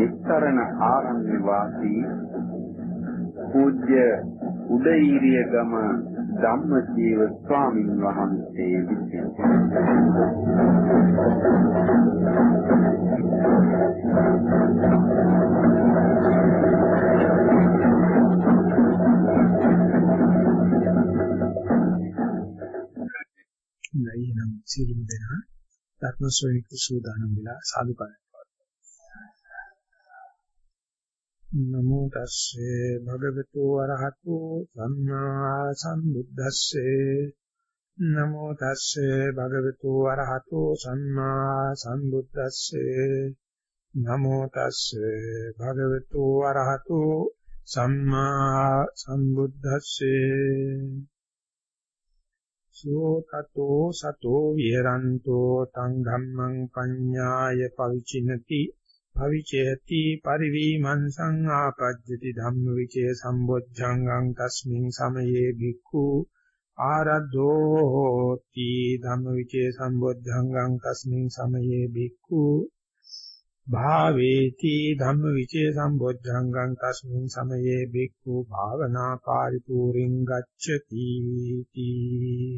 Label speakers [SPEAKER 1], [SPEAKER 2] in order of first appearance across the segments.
[SPEAKER 1] නිස්තරණ ආරණ්‍ය වාසී පූජ්‍ය උදේීරිය ගම ධම්මජීව ස්වාමීන් වහන්සේ විසින්.
[SPEAKER 2] නයි නම් සියලුම දෙනා ධර්ම ශ්‍රවණික සූදානම් වෙලා සාදුකාරය නමෝ තස්සේ භගවතු වරහතු සම්මා සම්බුද්දස්සේ. නමෝ තස්සේ භගවතු වරහතු සම්මා සම්බුද්දස්සේ. නමෝ තස්සේ භගවතු වරහතු සම්මා සම්බුද්දස්සේ. සෝ තතෝ සතෝ විහෙරන්තෝ තං ධම්මං පඤ්ඤාය පවිචිනති භවිචේති පරිවීමං සංආපජ්ජති ධම්මවිචේ සම්බොද්ධංගං තස්මින් සමයේ භික්ඛු ආරද්ධෝ හෝති ධම්මවිචේ සම්බොද්ධංගං තස්මින් සමයේ භික්ඛු භාවේති ධම්මවිචේ සම්බොද්ධංගං තස්මින් සමයේ භික්ඛු භාවනා පාරිපූර්ණං ගච්ඡති තී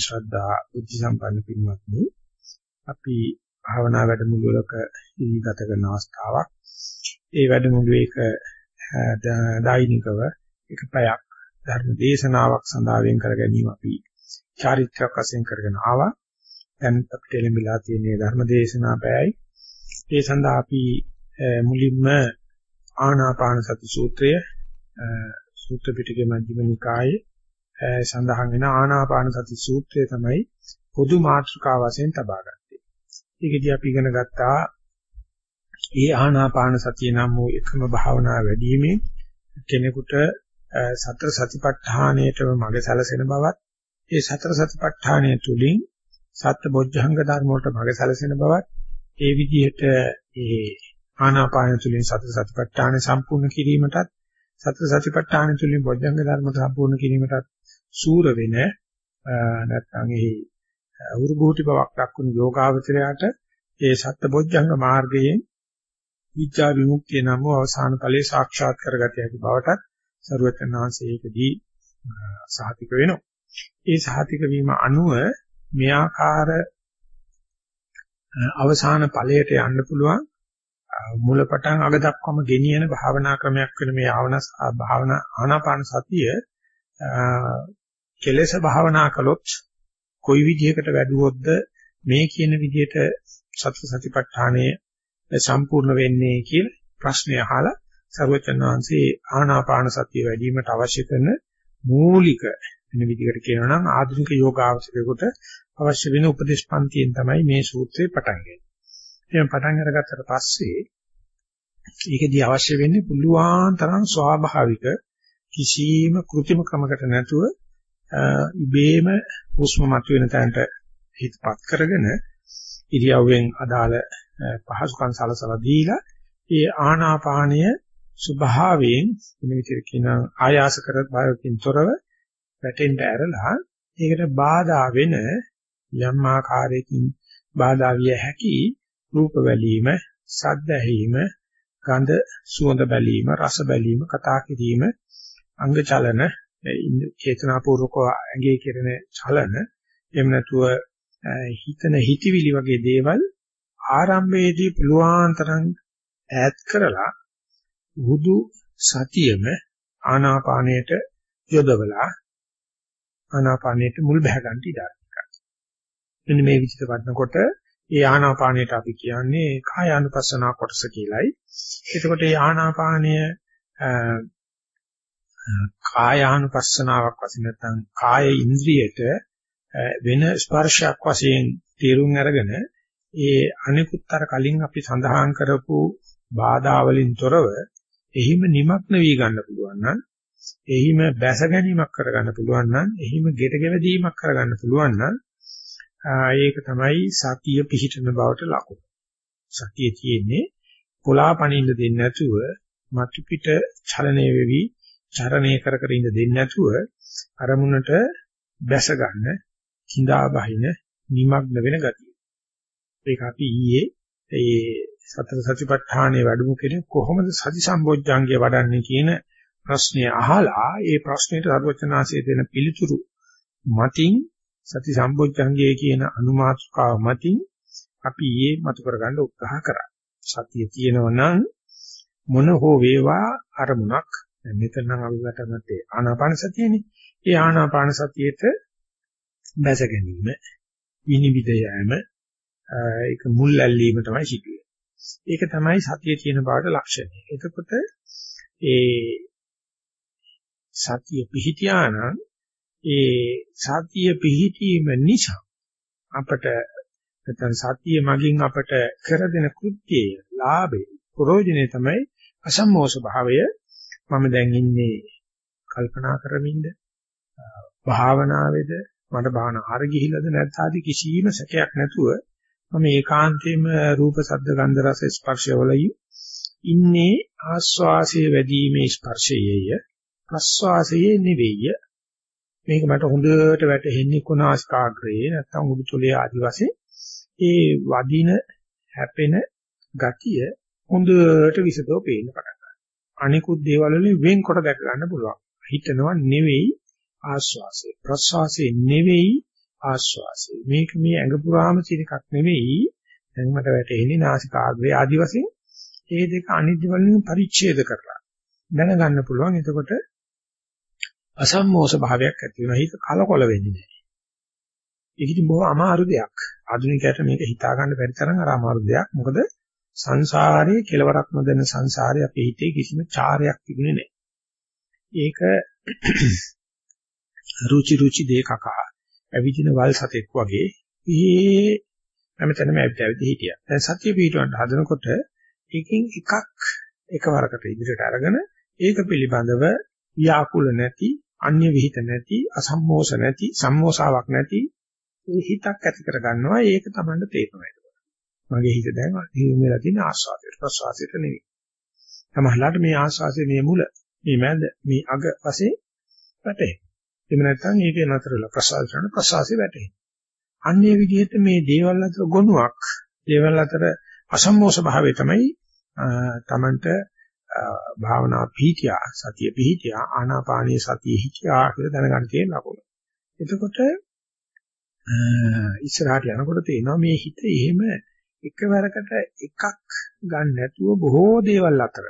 [SPEAKER 2] ශ්‍රද්ධා බුද්ධ සම්පන්න පින්වත්නි අපි භාවනා වැඩමුළුවක ඉදිරිගත කරන අවස්ථාවක්. ඒ වැඩමුළුවේක දෛනිකව එක පැයක් ධර්ම දේශනාවක් සඳහා වෙන් කර ගැනීම අපි චාරිත්‍රාක් වශයෙන් කරගෙන ආවා. දැන් අපිට ලැබිලා තියෙන ධර්ම දේශනා පැයයි. ඒ සඳහා අපි මුලින්ම ආනාපාන සති සූත්‍රය සූත්‍ර පිටකේ මධ්‍යම නිකායේ සඳහන් වෙන ආනාපාන සති සූත්‍රය තමයි පොදු මාතෘකාව වශයෙන් තබා ගත්තේ. ඒකදී අපි ඉගෙන ගත්තා. ඒ ආනාපාන සතිය නම් වූ එකම භාවනාව වැඩිීමේ කෙනෙකුට සතර සතිපට්ඨානයේටම මඟ සැලසෙන බවත් ඒ සතර සතිපට්ඨානය තුලින් සත්‍ය බොජ්ජංග ධර්ම වලට මඟ සැලසෙන බවත් ඒ විදිහට ඒ ආනාපාන තුලින් සතර සතිපට්ඨානය සම්පූර්ණ කිරීමටත් සතර සතිපට්ඨාන තුලින් බොජ්ජංග ධර්ම සම්පූර්ණ කිරීමටත් සූර වෙන නැත්නම් එහි උරුභූති බවක් දක්වන යෝගාවචරයට ඒ සත්බොජ්ජංග මාර්ගයෙන් විචා විමුක්තිය නම් අවසාන ඵලයේ සාක්ෂාත් කරගත හැකි බවටත් ਸਰවචනාංශයේකදී සාතික වෙනවා. ඒ සාතික වීම අනුව මේ ආකාර අවසාන ඵලයට යන්න පුළුවන් මුලපටන් අග දක්වාම ගෙනියන භාවනා ක්‍රමයක් වෙන මේ ආවන භාවනා ආනාපාන සතිය කෙලෙස භාවනා කළොත් කොයි විදිහකට වැඩුවොත්ද මේ කියන විදිහට සත්‍ය සතිපට්ඨානයේ සම්පූර්ණ වෙන්නේ කියලා ප්‍රශ්නය අහලා සර්වචන්නාංශේ ආනාපාන සතිය වැඩිවීමට අවශ්‍ය කරන මූලික වෙන විදිහකට කියනවා නම් ආධුනික යෝගාවචරයකට අවශ්‍ය වෙන උපදේශ පන්තියෙන් තමයි මේ සූත්‍රේ පටන් ගන්නේ. එහෙනම් පටන් අරගත්තට පස්සේ ඒකෙදී අවශ්‍ය වෙන්නේ පුළුවන් තරම් ස්වාභාවික කිසිම કૃත්‍රිම ක්‍රමකට නැතුව ඉබේම හුස්ම මතුවෙන තැනට හිතපත් කරගෙන ඉරියව්වෙන් අදාළ පහසුකම් සලසලා දීලා ඒ ආනාපානය ස්වභාවයෙන් වෙන විදිහට කියන ආයාස කර බයකින් තොරව වැටෙන්න ඇරලා ඒකට බාධා වෙන යම් ආකාරයකින් බාධා විය හැකි රූප වැලීම, ශබ්ද ඇහිීම, ගඳ සුවඳ බැලීම, රස බැලීම, කතා කිරීම, අංග චලන, චේතනාපූර්වක ඇඟේ කෙරෙන චලන, එහෙම නැතුව හිතන හිතවිලි වගේ දේවල් ආරම්භයේදී පුළුවන් තරම් ඈත් කරලා බුදු සතියෙම ආනාපානයට යොදවලා ආනාපානයට මුල් බහ ගන්න ඉඩ මෙන්න මේ විදිහට වඩනකොට ඒ ආනාපානයට අපි කියන්නේ කායානුපස්සනා කොටස කියලයි. එතකොට මේ ආනාපානය කායානුපස්සනාවක් වශයෙන් නැත්නම් කාය ඉන්ද්‍රියට වෙන ස්පර්ශයක් වශයෙන් තේරුම් අරගෙන ඒ අනිකුත් අර කලින් අපි සඳහන් කරපු බාධා වලින් තොරව එහිම නිමක්න වී ගන්න පුළුවන් නම් එහිම බැස ගැනීමක් කරගන්න පුළුවන් නම් එහිම ගෙට ගෙවදීමක් කරගන්න පුළුවන් නම් ඒක තමයි සතිය පිහිටන බවට ලකුණු. සතිය තියෙන්නේ කොලා පනින්න දෙන්නේ නැතුව මතු පිට චලනය වෙවි චරණය කර කර ඉඳ දෙන්නේ නැතුව අරමුණට බැස ගන්න කිඳා බහින නිමග්න වෙන ගතිය. ඒක අපි ඊයේ ඒ සතර සතිපට්ඨානයේ වැඩමු කෙනෙක් කොහොමද සති සම්බොජ්ජංගය වඩන්නේ කියන ප්‍රශ්නය අහලා ඒ ප්‍රශ්නෙට සර්වචනාසයේ දෙන පිළිතුරු මතින් සති සම්බොජ්ජංගය කියන අනුමාතෘකාව මතින් අපි ඊයේ මතු කරගන්න උත්සාහ කරා. සතිය තියෙනවා නම් මොන හෝ වේවා අරමුණක් දැන් මෙතන නම් අපි වටනත්තේ ආනාපාන සතියනේ. ඒ ආනාපාන සතියේට බැස ගැනීම විනිවිද යෑම ඒක මුල් ඇල්ලීම තමයි සිදුවේ. ඒක තමයි සතියේ තියෙන බවට ලක්ෂණය. එතකොට ඒ සතිය පිහිටියානම් ඒ සතිය පිහිටීම නිසා අපට නැත්නම් සතිය මගින් අපට කර දෙන කෘත්‍යය, ලාභේ, ප්‍රයෝජනේ තමයි අසම්මෝෂ භාවය. මම දැන් ඉන්නේ කල්පනා කරමින්ද භාවනාවේද මට භාවනා හර ගිහිල්ලාද නැත්නම් ආදි කිසිම සැකයක් නැතුව මම ඒකාන්තයෙන්ම රූප ශබ්ද ගන්ධ රස ස්පර්ශවලයි ඉන්නේ. ආස්වාසයේ වැඩිීමේ ස්පර්ශයේය. ප්‍රස්වාසයේ නෙවෙයි මේක මට හොඳට වැටහෙන්නේ කොනාස්කාග්‍රයේ නැත්නම් උඩුතොලේ ආදි වශයෙන්. ඒ වදින හැපෙන ගතිය හොඳට විසදෝ පේන්න පටන් ගන්නවා අනිකුත් දේවල් වලින් වෙන්කොට දැක ගන්න පුළුවන්. හිතනවා නෙවෙයි ආස්වාසය ප්‍රස්වාසයේ නෙවෙයි ආස්වාසය මේක මේ ඇඟ පුරාම තියෙන එකක් නෙවෙයි. දැන් මට වැටෙන්නේ නාසිකාග්‍රේ ආදි වශයෙන්. ඒ දෙක අනිත්‍ය වලින් පරිච්ඡේද කරලා දැනගන්න පුළුවන්. එතකොට අසම්මෝෂ භාවයක් ඇති වෙනවා. ඒක කලකොල වෙන්නේ නැහැ. ඒක ඉතින් බොහොම අමාරු දෙයක්. ආධුනිකයට මේක හිතා ගන්න බැරි තරම් අර අමාරු දෙයක්. මොකද සංසාරයේ කෙලවරක් නොදෙන සංසාරයේ අපේ හිතේ කිසිම චාරයක් තිබුණේ නැහැ ඒක රුචි රුචි දෙකකා ඇවිදින වල් සතෙක් වගේ ඒ හැමතැනම ඇවිත් ඇවිත් හිටියා. දැන් සත්‍ය පිටවන්න හදනකොට එකකින් එකක් එකවරකට ඉදිරියට අරගෙන ඒක පිළිබඳව ව්‍යාකුල නැති, අන්‍ය විහිිත නැති, අසම්මෝෂ නැති, සම්මෝසාවක් නැති ඒ හිතක් ඇති කර ගන්නවා. ඒක තමයි තේරෙනවා ඒක. මගේ හිත දැන් හිමෙලා තියෙන ආස්වාදයට ප්‍රසවාසයට නෙවෙයි. තමහලාට මේ ආස්වාදයේ මේ මුල, මේ මැද, මේ අග වශයෙන් වැටේ. එහෙම නැත්නම් ඒකේ නතර වෙලා ප්‍රසාද කරන ප්‍රසාසෙ වැටේ. අන්නේ විදිහට මේ දේවල් අතර ගොනුවක්, දේවල් අතර අසම්මෝෂ භාවය තමයි තමන්ට භාවනා පිහිටියා, සතිය පිහිටියා, ආනාපානීය සතිය හිටියා කියලා දැනගන්න තියෙන ලකුණ. එතකොට ඉස්සරහට යනකොට තේනවා මේ හිත එහෙම එකවරකට එකක් ගන්න නැතුව බොහෝ දේවල් අතර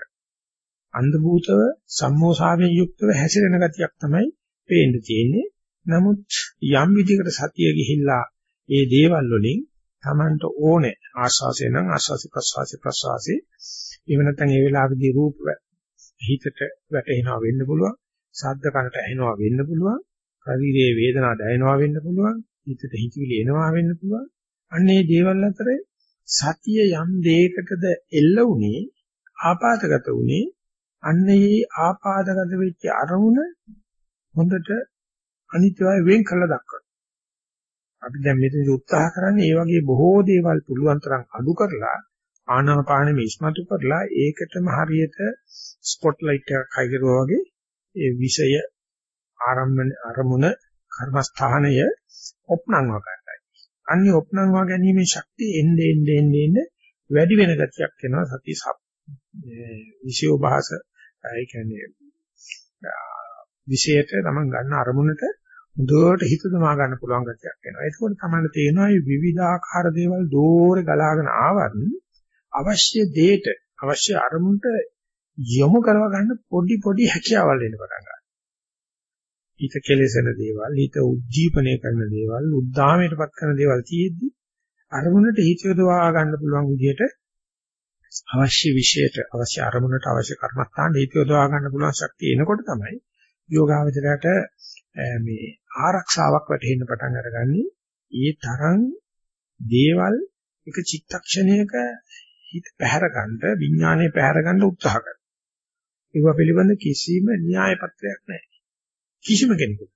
[SPEAKER 2] අන්ධ භූතව සම්මෝසාවෙන් යුක්තව හැසිරෙන ගතියක් තමයි පේන්න තියෙන්නේ. නමුත් යම් විදිහකට සතිය ගිහිල්ලා ඒ දේවල් වලින් Tamanට ඕනේ ආස්වාසේ නම් ආස්වාසේ ප්‍රස්වාසේ ප්‍රස්වාසේ එහෙම නැත්නම් ඒ වෙලාවේදී රූප හිතට වැටෙනවා වෙන්න පුළුවන්. ශබ්ද කනට ඇහෙනවා වෙන්න පුළුවන්. ශරීරයේ වේදනා දැනෙනවා වෙන්න පුළුවන්. හිතට හිතවිලි එනවා වෙන්න පුළුවන්. අන්නේ දේවල් අතරේ සතිය යම් දෙයකටද එල්ල වුණේ ආපాతගත වුණේ අන්නේ ආපాతගත වෙච්ච අරමුණ හොඳට අනිත්‍යය වෙන් කළා දක්වනවා. අපි දැන් මෙතන උත්සාහ කරන්නේ මේ වගේ බොහෝ දේවල් පුළුවන් තරම් අඩු කරලා ආනාපානෙ ඉස්මතු කරලා ඒකටම හරියට ස්පොට් ලයිට් එකක් හයිකරුවා වගේ ඒ විෂය ආරම්භන අරමුණ කර්මස්ථානය ඔප්නංව ගන්නයි. අන්නේ ඔප්නංව ගැනීමේ ශක්තිය එන්නේ එන්නේ එන්නේ වැඩි වෙන ගතියක් එනවා සතිය සප් විෂය භාෂ ඒ කියන්නේ විශේෂයට තමන් ගන්න අරමුණට හොඳට හිත දමා ගන්න පුළුවන් ගැටයක් එනවා. ඒකෝට තමයි තේරෙනවා මේ විවිධාකාර දේවල් දෝරේ ගලාගෙන ආවත් අවශ්‍ය දෙයට අවශ්‍ය අරමුණට යොමු කරව ගන්න පොඩි පොඩි හැකියාවල් එන්න පටන් ගන්නවා. හිත කෙලෙසන දේවල්, හිත උද්දීපනය කරන දේවල්, උද්දාමයටපත් කරන දේවල් තියෙද්දි අරමුණට හිත යොදවා ගන්න පුළුවන් විදිහට අවශ්‍ය විශේෂයට අවශ්‍ය අරමුණට අවශ්‍ය කර්මස්ථාන හිත යොදවා ගන්න පුළුවන් ශක්තිය එනකොට තමයි යෝගාවචරයට මේ ආරක්ෂාවක් වැටෙන්න පටන් අරගන්නේ ඒ තරම් දේවල් එක චිත්තක්ෂණයක හිත පැහැර ගන්න විඥානය පැහැර ගන්න උත්සාහ කරනවා. ඒව පිළිබඳ කිසිම න්‍යාය පත්‍රයක් නැහැ. කිසිම කෙනෙකුට.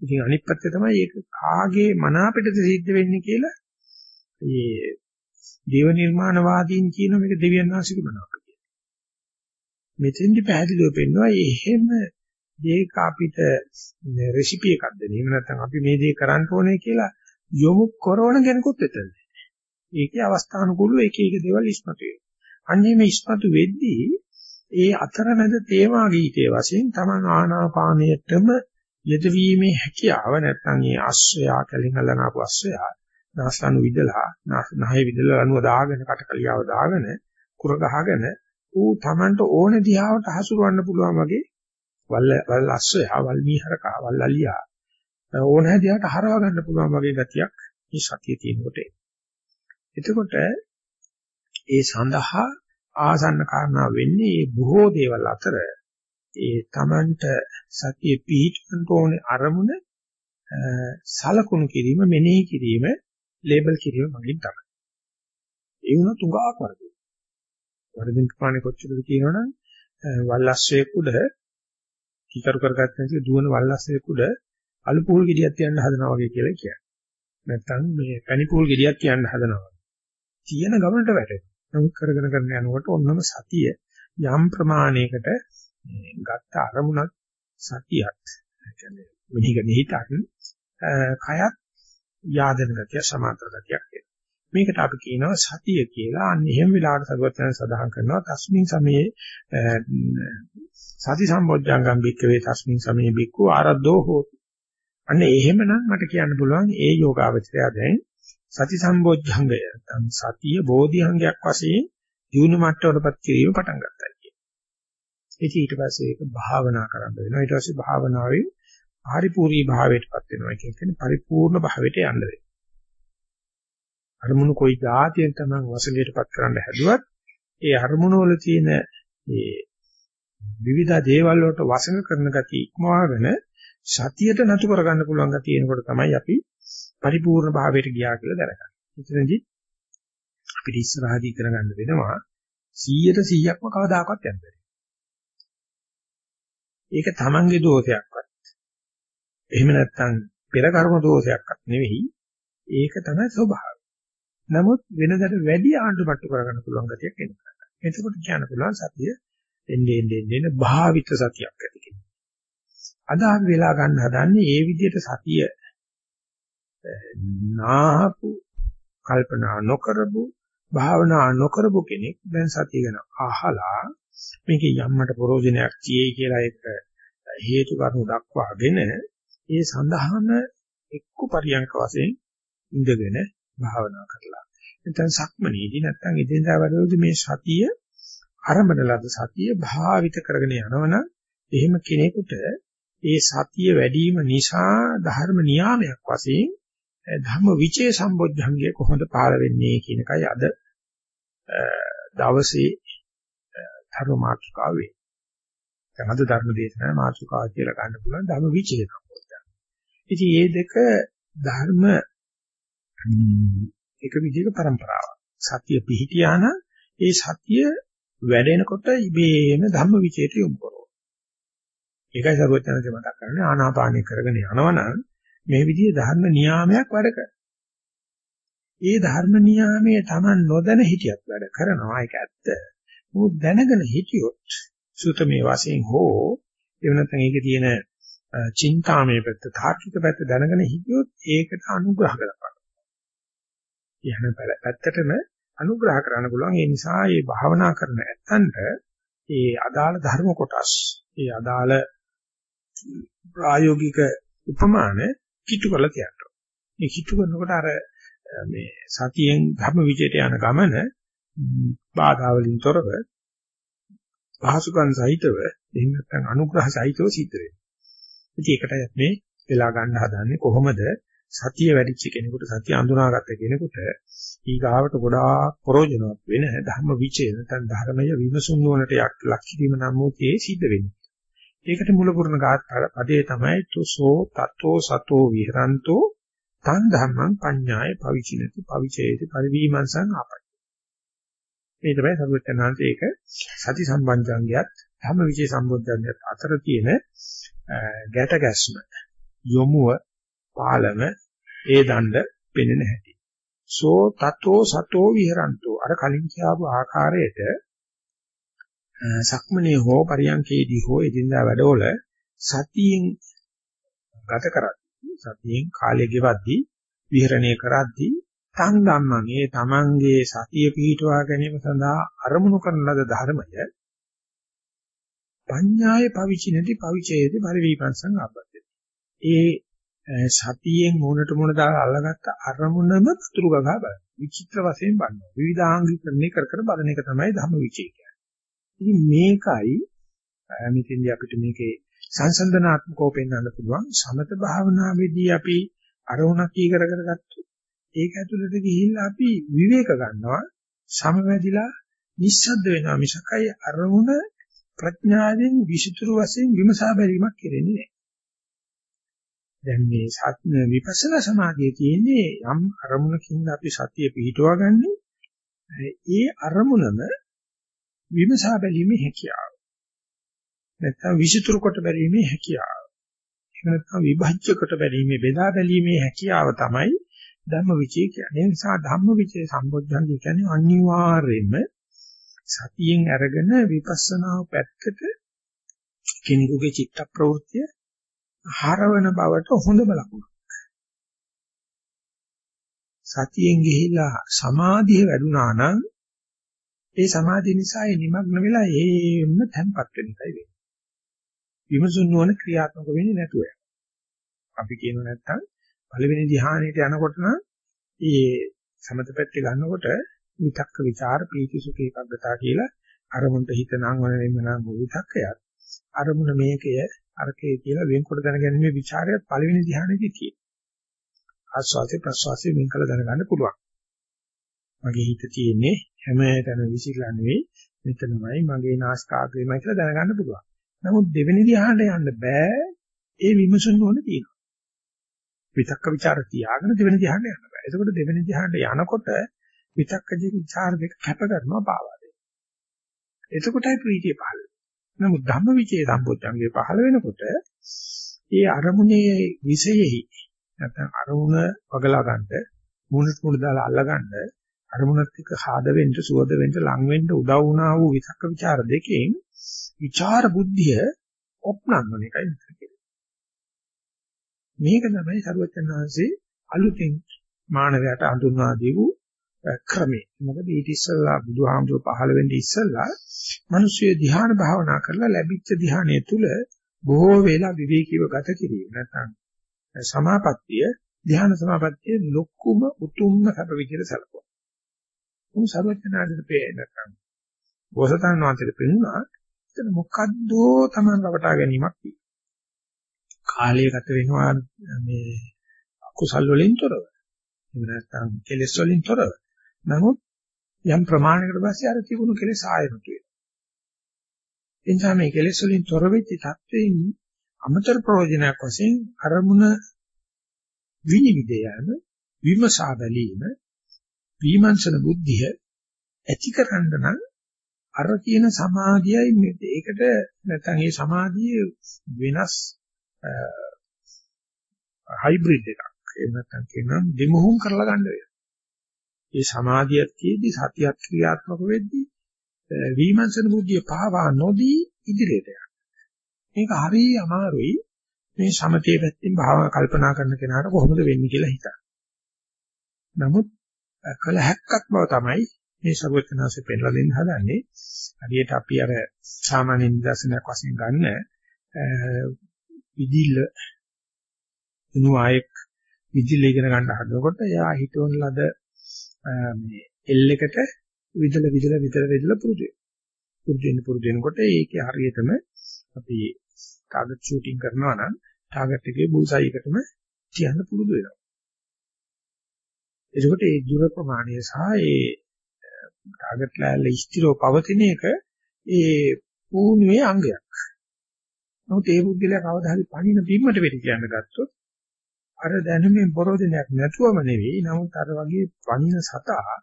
[SPEAKER 2] ඉතින් අනිත් පැත්ත තමයි ඒක කාගේ මන අපිටද සිද්ධ වෙන්නේ කියලා මේ දේව නිර්මාණවාදීන් කියන මේක දෙවියන් වහන්සේගේ මනාප කියලා. මෙතෙන්දි පැහැදිලිව පෙන්නවා එහෙම දෙයක අපිට රෙසිපි එකක්ද නෙවෙයි නැත්නම් අපි මේ දේ කරන්න ඕනේ කියලා යොමු කරන කෙනෙකුත් එතන. ඒකේ අවස්ථානුකූලව එක එක දේවල් ඉස්මතු වෙනවා. අන්නේ මේ ඉස්මතු වෙද්දී ඒ අතරමැද තේමා ගීතයේ වශයෙන් තමන් ආනාපානයටම යෙදවීමේ හැකියාව නැත්නම් මේ අස්සයා කලින් අල්ලනාපු අස්සයා නාසලනු විදලා නහය විදලා ලනුව දාගෙන කටකලියාව දාගෙන කුර ගහගෙන ඌ Tamanට ඕන දිහාවට හසුරවන්න පුළුවන් වගේ වල් වල් අස්සයා වල් මීහරකා වල් අලියා ඕන දිහාට හරව ගන්න පුළුවන් වගේ ගතියක් මේ සතිය තියෙනකොට එතකොට ඒ සඳහා ආසන්න කාරණා වෙන්නේ මේ බොහෝ දේවල් අතර ඒ Tamanට සතිය පිහිටවන්න ඕනේ අරමුණ සලකුණු කිරීම මෙනෙහි කිරීම ලේබල් කිරීම මගින් තමයි. ඒ වුණා තුඟාක් වරදින. වරදින ප්‍රමාණය කොච්චරද කියනවනම් වල්ලස්සේ කුඩ කීකරු කරගත්ත නැති දුවන වල්ලස්සේ කුඩ අලු පුහුල් ගෙඩියක් තියන්න හදනවා වගේ කියලා කියන්නේ. නැත්තම් මේ පැණි පුහුල් ගෙඩියක් තියන්න හදනවා. තියෙන ගමනට වැටෙනවා. නමුත් කරගෙන කරගෙන යනකොට ඔන්නම සතිය යම් ප්‍රමාණයකට ගත්ත අරමුණක් සතියක් කියන්නේ මෙහිගෙන හිතක් කයත් යාදෙන ගතිය සමාන්තර ගතියක් එනවා. මේකට අපි කියනවා සතිය කියලා. අන්න එහෙම වෙලාවට සරුවත්යන් සඳහන් කරනවා තස්මින් සමයේ සති සම්බොජ්ජංගම් බික්කවේ තස්මින් සමයේ බික්කු ආරද්ධෝ හෝති. අන්න එහෙමනම් මට කියන්න පුළුවන් ඒ යෝගාවචරය දැන් සති සම්බොජ්ජංගය නැත්නම් සතිය බෝධිංගයක් වශයෙන් දිනු මට්ටමකටපත් කිරීම පටන් ගත්තා කියන්නේ. ඉතින් ඊට පස්සේ ඒක භාවනා කරන්න වෙනවා. ඊට පස්සේ භාවනාවේ පරිපූර්ණී භාවයටපත් වෙනවා කියන්නේ පරිපූර්ණ භාවයට යන්න වෙනවා. අරමුණු කොයි જાතියෙන් තමයි වශයෙන්ටපත් කරන්න හැදුවත් ඒ අරමුණු වල තියෙන ඒ විවිධ දේවල් වලට වශයෙන් කරන ගතිය ඉක්මවාගෙන සතියට නතු කරගන්න පුළුවන් ගතිය එනකොට තමයි අපි පරිපූර්ණ භාවයට ගියා කියලා දැනගන්නේ. එතනදී අපිට ඉස්සරහදී කරගන්න වෙනවා 100ට 100ක්ම කවදාකවත් යන්න බැහැ. ඒක තමන්ගේ දෝෂයක්වත් එහෙම නැත්නම් පෙර කර්ම දෝෂයක්වත් නෙවෙයි. ඒක තමයි ස්වභාවය. නමුත් වෙනදට වැඩි ආණ්ඩුමට්ටු කරගන්න පුළුවන් ගතියක් එනවා. එතකොට කියන්න පුළුවන් සතිය එන්නේ එන්නේ එන්නේ භාවිත සතියක් ඇති කියලා. අද අපි වෙලා ගන්න හදන්නේ ඒ විදිහට සතිය නාහපු කල්පනා නොකරපු භාවනා නොකරපු කෙනෙක් දැන් සතිය ගැන අහලා මේකේ යම්මට ප්‍රෝජනයක් තියෙයි කියලා ඒක හේතු කරුණු දක්වාගෙන ඒ සඳහාම එක්ක පරියන්ක වශයෙන් ඉඳගෙන භාවනා කරලා. නැත්නම් සක්මනේදී නැත්නම් එදිනදා වැඩවලදී මේ සතිය ආරම්භන ලද සතිය භාවිත කරගෙන යනවනම් එහෙම කෙනෙකුට ඒ සතිය වැඩිම නිසා ධර්ම නියාමයක් වශයෙන් ධම්ම විචේ සම්බොධ්‍යංගය කොහොමද පාර වෙන්නේ කියන එකයි අද දවසේ ධර්ම මාතෘකාව වේ. දැන් අද ධර්ම දේශනාවේ මාතෘකාව කියලා ගන්න පුළුවන් ධම්ම විචේ ඉතින් මේ දෙක ධර්ම එක විදිහක પરම්පරාවක්. සත්‍ය පිහිටියාන ඒ සත්‍ය වැඩෙනකොට ඉබේම ධම්ම විචේත යොමු කරනවා. ඒකයි සරුවචනන්සේ මතක් කරන්නේ ආනාපානිය කරගෙන යනවනම් මේ විදිහේ ධර්ම නියාමයක් වැඩ කරනවා. ඒ ධර්ම නියාමයේ Taman නොදැන හිටියත් වැඩ කරනවා ඒක ඇත්ත. මොකද දැනගෙන හිටියොත් සුතමේ වශයෙන් හෝ එව නැත්නම් ඒකේ තියෙන චින්තාමේ පැත්ත තාර්කික පැත්ත දැනගෙන හිටියොත් ඒකට අනුග්‍රහ කරපන්. යහන පැත්තටම අනුග්‍රහ කරන්න පුළුවන්. ඒ නිසා මේ භාවනා කරන ඇත්තන්ට ඒ අදාළ ධර්ම කොටස්, ඒ අදාළ ප්‍රායෝගික උපමාන කිට්ටු කරලා තියන්න. මේ කිට්ටු කරනකොට අර මේ සතියෙන් ධර්ම විජයට යන ගමන බාධා වලින් තොරව පහසුකම් සහිතව එහෙම නැත්නම් අනුග්‍රහ සහිතව සිද්ධ වෙනවා. ඉතින් ඒකටයි මේ වෙලා ගන්න හදන්නේ කොහොමද සතිය වැඩිච්ච කෙනෙකුට සතිය අඳුනාගත්ත කෙනෙකුට ඊගාවට ගොඩාක් ප්‍රයෝජනවත් වෙන ධර්ම විචය නැත්නම් ධර්මය විමසුම් නොවනට ලක් කිරීම නම් මොකේ සිද්ධ වෙන්නේ. ඒකට මුල පුරන පදේ තමයි තුසෝ තතෝ සතෝ විහරන්තෝ තන් ධම්මං පඤ්ඤාය පවිචිනති පවිචේති පරිවීමංසං ආපයි. මේ තමයි සරුවචනාංශ ඒක සති සම්බන්ධංගයත් ධම්මවිචේ සම්බොධ්‍යංගයත් අතර තියෙන ගැට ගැස්ම යොමුව පාලන ඒ දණ්ඩ පෙනෙන හැටි. සෝ තතෝ සතෝ විහරන්තෝ අර කලින් කියපු ආකාරයට සක්මනේ හෝ පරියන්කේදී හෝ එදිනදා වැඩවල සතියෙන් ගත කරද්දී සතියෙන් කාලය ගෙවද්දී විහරණය කරද්දී තන් ධම්මං ඒ තමන්ගේ සතිය පිහිටුවා ගැනීම සඳහා අරමුණු කරන ලද ධර්මය පඤ්ඤාය පවිචිනති පවිචේති පරිවිපංසං ආපත්තේ ඒ සතියෙන් මොනට මොන දාලා අල්ලගත්ත අරමුණම පතුරු ගගා බලන. විචිත්‍ර වශයෙන් බලනවා. විවිධාංගීකරණය කර කර බලන එක තමයි ධම්ම විචේ කියන්නේ. ඉතින් මේකයි මෙතෙන්දී අපිට මේකේ සංසන්දනාත්මකව පෙන්වන්න පුළුවන් සමත භාවනාවේදී අපි අරමුණක් කීකර කරගත්තොත් ඒක ඇතුළට ගිහිල්ලා අපි විවේක ගන්නවා සමවැදිලා නිස්සද්ද වෙනවා මිසකයි අරමුණ ප්‍රඥාවෙන් විසිතුරු වශයෙන් විමසා බැලීමක් කෙරෙන්නේ නැහැ. දැන් මේ සත්‍ය විපස්සනා සමාධියේ තියෙන්නේ යම් අරමුණකින් අපි සතිය පිහිටුවාගන්නේ ඒ අරමුණම විමසා බැලීමේ හැකියාව. නැත්නම් විසිතුරු කොට බැලීමේ හැකියාව. එහෙම නැත්නම් විභජ්‍ය කොට බැලීමේ බෙදා බැලීමේ හැකියාව තමයි ධම්මවිචේ කියන්නේ. ඒ නිසා ධම්මවිචේ සම්බොධ්‍යංගය කියන්නේ අනිවාර්යයෙන්ම සතියෙන් අරගෙන විපස්සනාව පැත්තට කෙනෙකුගේ චිත්ත ප්‍රවෘත්තිය හරවන බවට හොඳම ලකුණක්. සතියෙන් ගිහිලා සමාධිය වැඩුණා නම් ඒ සමාධිය නිසා ඒ নিমග්න වෙලා ඒම තැම්පත් වෙන එකයි වෙන්නේ. විමසුන් නොවන ක්‍රියාත්මක වෙන්නේ නැතුව යන. අපි කියනවා නැත්තම් පළවෙනි ධ්‍යානයට යනකොට නම් ඒ සමතපැත්තේ ගන්නකොට විතක්ක ਵਿਚාර පීති සුඛ ඒකග්ගතා කියලා අරමුණට හිත නංවන වෙනනම් විතක්කයත් අරමුණ මේකය අරකේ කියලා වෙන්කොට දැනගැනීමේ ਵਿਚාරයත් පළවෙනි ධ්‍යානයේදී තියෙනවා. ආස්වාසේ ප්‍රස්වාසේ වෙන් කළ දැනගන්න පුළුවන්. මගේ හිත තියෙන්නේ හැම තැන විසිරලා නෙවෙයි මෙතනමයි මගේ නාස්කාග්‍රේමයි කියලා දැනගන්න පුළුවන්. නමුත් දෙවෙනි ධ්‍යානට යන්න බෑ ඒ විමසන්න ඕන තියෙනවා. විතක්ක ਵਿਚාර තියාගෙන දෙවෙනි ධ්‍යානට යන්න බෑ. එතකොට දෙවෙනි ධ්‍යානට යනකොට විතක්ක විචාර දෙක කැප කරනවා පාවා දෙන්න. එතකොටයි ප්‍රීතිය පහළ වෙන්නේ. නමුත් ධම්මවිචේ සම්පෝච්ඡංගේ පහළ වෙනකොට ඒ අරමුණේ විශේෂෙහි නැත්නම් අරමුණ වගලා ගන්න මුණට මුණ දාලා අල්ල ගන්න අරමුණත් එක්ක හාද වෙන්න සුවද වෙන්න ලං වෙන්න උදව් වුණා වූ විතක්ක ਵਿਚාර දෙකෙන් විචාර බුද්ධිය ඔප්නම්මන එකයි මෙතන කියන්නේ. මේක තමයි සරුවචන් වහන්සේ අලුතෙන් මානවයාට හඳුන්වා දීපු ක්‍රමය. මොකද ඊට ඉස්සෙල්ලා බුදුහාමුදුරුවෝ පහළ වෙන්නේ ඉස්සෙල්ලා මිනිස්සු ධ්‍යාන භාවනා කරලා ලැබිච්ච ධ්‍යානය තුල බොහෝ වේලා විවේකීව ගත කිරීම නැත්නම් සමාපත්තිය ධ්‍යාන සමාපත්තිය ලොකුම උතුම්ම සැප විදිහට සැලකුවා. උන් සර්වඥාන්තට පේන්නේ නැත්නම් බෝසතාණන් වහන්සේට පෙන්නවා එතන මොකද්ද Taman රවටා ගැනීමක් තියෙනවා. කාලය ගත වෙනවා මේ අකුසල් වලින් තොරව. එහෙම නැත්නම් කෙලෙස් වලින් තොරව. නමුත් යම් ප්‍රමාණයකට පස්සේ අර තිබුණු කෙලෙස් ආයෙත් වෙනවා. එනිසා මේ කෙලෙස් වලින් තොර වෙච්ච තත්වයෙන් අමතර ප්‍රයෝජනයක් වශයෙන් අරමුණ විනිවිද යෑම විමසා බැලීම විමර්ශන බුද්ධිය ඇති කරන්න නම් අර කියන සමාධියයි මේකට නැත්නම් ඒ සමාධිය වෙනස් හයිබ්‍රිඩ් එකක් එහෙම නැත්නම් කියනවා දෙමුහුම් කරලා ගන්න වෙනවා. ඒ සමාධියත් තියේදී සතියක් ක්‍රියාත්මක වෙද්දී විමර්ශන බුද්ධිය පාවා නොදී ඉදිරියට යනවා. මේක හරිය අමාරුයි මේ සමතේ පැත්තෙන් භාවනා කල්පනා කරන කෙනාට කොහොමද වෙන්නේ කියලා හිතන්න. නමුත් කල හැක්කක් බව තමයි මේ සර්වඥාන්සේ පෙන්ලා දෙන්න හදන්නේ. හරියට අපි අර සාමාන්‍ය නිදර්ශනයක් වශයෙන් ගන්න විදිල්ල තුනු ආයෙක් විදිල්ල ඉගෙන ගන්න හදනකොට එයා හිතවන ලද මේ එල් එකට විදල විදල විදල විදල පුරුදු වෙනවා. පුරුදු වෙන පුරුදු වෙනකොට ඒකේ හරියටම අපි ටාගට් ෂූටින් කරනවා නම් ටාගට් එකේ බුල්සයි එකටම තියන්න පුරුදු වෙනවා. එතකොට ඒ දුර ප්‍රමාණය සහ ඒ ටාගට් ලෑල්ල ස්ථිරව පවතින එක ඒ පුහුණුවේ අංගයක්. නමුත් ඒ පුද්ගලයා කවදා හරි පණින බිම්මට වෙටි කියන්න ගත්තොත් අර දැනුමෙන් පරෝධනයක් නැතුවම නෙවෙයි. නමුත් අර වගේ වනින සතා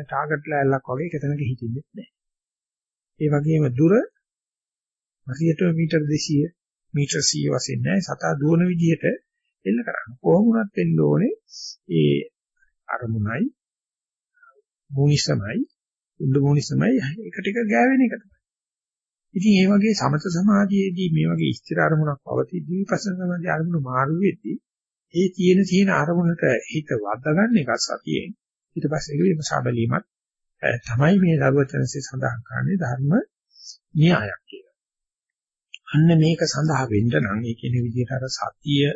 [SPEAKER 2] ටාගට් ලෑල්ලක් වගේ එක තැනක හිටින්නේ නැහැ. ඒ වගේම දුර හරියට මීටර් 200 මීටර් 100 වශයෙන් නැහැ. සතා දුවන විදිහට එල්ල කරන්න. කොහොම වුණත් වෙන්න ඕනේ ඒ අරමුණයි මූනිසමයි උඩ මූනිසමයි එකට එක ගෑවෙන එක තමයි. ඉතින් මේ වගේ සමත සමාධියේදී මේ වගේ ස්ථිර අරමුණක් පවතිද්දී විපස්සනා සමාධිය අරමුණු මාරු වෙද්දී ඒ තියෙන තියෙන අරමුණට හිත වදගන්න එක සතියෙන් ඊට පස්සේ ඒක විමසා බැලීමත් තමයි මේ දරුවචනසේ සඳහන් කරන්නේ ධර්ම න්‍යායක් කියලා. අන්න මේක සඳහා වෙන්න නම් ඒ කියන විදිහට අර සතිය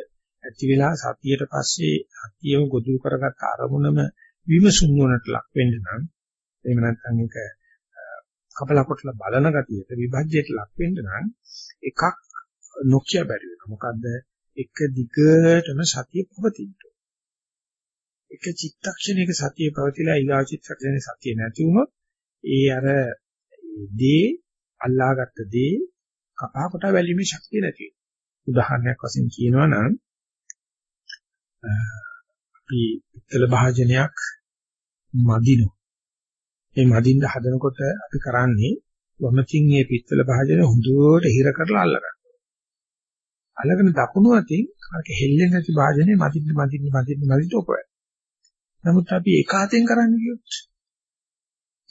[SPEAKER 2] ඇති වෙලා සතියට පස්සේ සතියව ගොදුරු කරගත් අරමුණම විමසුම් වුණට ලක් වෙන්න නම් එහෙම නැත්නම් ඒක කපලා කොටලා බලන ගතියට විභජ්‍යයට ලක් වෙන්න නම් එකක් නොකිය බැරි වෙනවා. මොකද්ද? එක දිගටම සතිය පවතින්න. එක චිත්තක්ෂණයක සතිය පවතිලා ඊගා චිත්තක්ෂණේ සතිය නැති වුණොත් ඒ අර දේ අල්ලාගත්ත දේ කපා කොට වැලීමේ ශක්තිය නැති වෙනවා. උදාහරණයක් වශයෙන් කියනවා නම් අපි පිත්තල භාජනයක් මදිනු. මේ මදින්න හදනකොට අපි කරන්නේ වමකින් මේ පිත්තල භාජනය හොඳට හිර කරලා අල්ලගන්න. අල්ලගෙන දකුණු අතින් අරක හෙල්ලෙන්නේ නැති භාජනේ මදින්න මදින්න මදින්න මදින්න ඔපවැ. නමුත් අපි එක අතෙන් කරන්නේ කිව්වොත්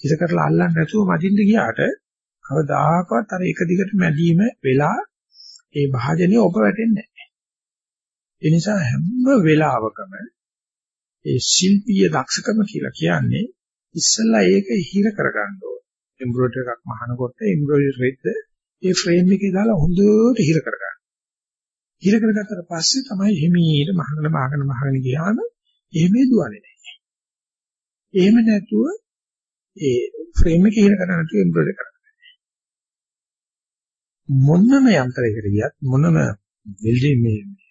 [SPEAKER 2] හිර කරලා අල්ලන්නේ නැතුව මදින්න ගියාට කවදාකවත් අර එක දිගට මැදීම වෙලා ඒ භාජනය ඔප වැටෙන්නේ නැහැ. ඒ නිසා හැම වෙලාවකම ඒ ශිල්පීය දක්ෂකම කියලා කියන්නේ ඉස්සෙල්ලා ඒක හිර කරගන්න ඕනේ. එම්බ්‍රොයිඩර් එකක් මහනකොට එම්බ්‍රොයිඩර් රෙද්ද ඒ ෆ්‍රේම් එකේ දාලා හොඳට හිර කරගන්න. හිර කරගත්තට පස්සේ තමයි හිමීට මහගෙන මහගෙන මහගෙන ගියාම එහෙම දුවන්නේ නැහැ. එහෙම නැතුව ඒ ෆ්‍රේම් එකේ හිර කරගන්න නැතුව එම්බ්‍රොයිඩර් කරන්න. මොනම යන්ත්‍රයකට ගියත් මොනම වෙල්ඩින් මේ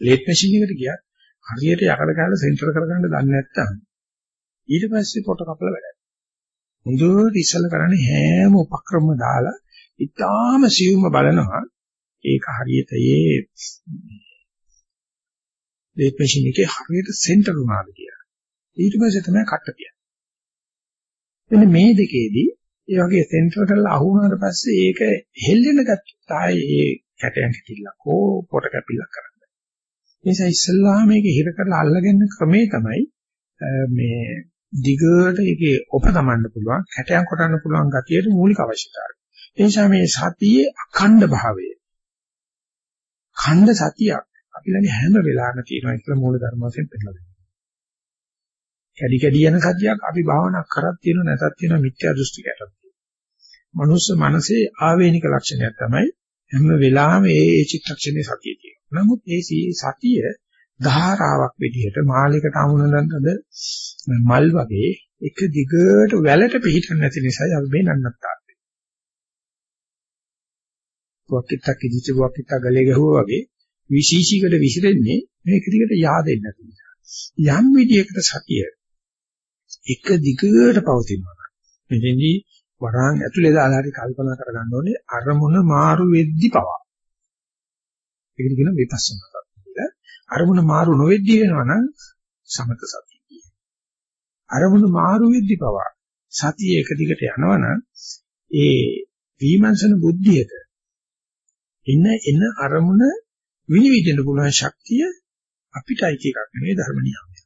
[SPEAKER 2] ලේට් මැෂින් එකකට ගියත් හරියට යකඩ කාලා සෙන්ටර් කරගන්න දන්නේ නැත්නම් ඊට පස්සේ පොට කපලා වැඩක්. හොඳට ඉස්සල කරන්නේ හැම උපක්‍රම දාලා ඉතාම සියුම්ව බලනවා ඒක හරියට ඒ ලේට් මැෂින් එකේ හරියට සෙන්ටර් වුණාද කියලා. ඊට පස්සේ තමයි කට්ට කියන්නේ. මෙන්න මේ දෙකේදී ඒ වගේ සෙන්ටර් කරලා අහු වුණාට පස්සේ ඒක හෙල්ලෙන ගත්තා ආයේ ඒ කැටයන් කිල්ලක් හෝ පොට කැපිල්ලක් කරන්නේ. නිසා ඉස්සල්ලා මේක හිර කරලා අල්ලගෙන ක්‍රමේ තමයි මේ දිගට ඒකේ ඔප තමන්න පුළුවන්, කැටයන් කොටන්න පුළුවන් ගතියට මූලික අවශ්‍යතාවය. ඒ නිසා මේ සතියේ අඛණ්ඩ භාවය. ඛණ්ඩ සතියක් අපි ළඟ හැම වෙලාවෙම තියෙනවා කියලා මූල ධර්ම වශයෙන් පෙන්නලා දෙනවා. කැඩි කැඩි යන සතියක් අපි භාවනා කරත් තියෙන නැතත් තියෙන මිත්‍යා දෘෂ්ටිකයටත් තියෙනවා. මනුස්ස මනසේ ආවේනික ලක්ෂණයක් තමයි හැම වෙලාවෙම ඒ ඒ චිත්තක්ෂණේ සතිය තියෙනවා. නමුත් ඒ සතිය ධාරාවක් විදිහට මාලිකට අමුණනද මල් වගේ එක දිගට වැලට පිටින් නැති නිසා අපි මේ නන්නත්තා. වක්කිටක් ඉදිච්ච වක්කිටක් ගලේ ගැහුවා වගේ විශේෂීකට විසිරෙන්නේ මේක දිගට yaadෙන්නේ නැති නිසා. යම් විදියකට සතිය එක දිගට පවතිනවා. මෙතෙන්දී වරාන් ඇතුලේ දාලා හරි කල්පනා කරගන්න ඕනේ අරමුණ මාරු වෙද්දි පවා. ඒකට කියන විපස්සනා සතිය කියලා. අරමුණ මාරු නොවෙද්දී වෙනවා නම් සමත සතිය කියනවා. අරමුණ මාරු වෙද්දී පවා සතිය එක දිගට යනවනම් ඒ විමර්ශන බුද්ධියට එන එන අරමුණ විනිවිදින්න පුළුවන් ශක්තිය අපිටයි එකක් නෙවෙයි ධර්ම නියමයක්.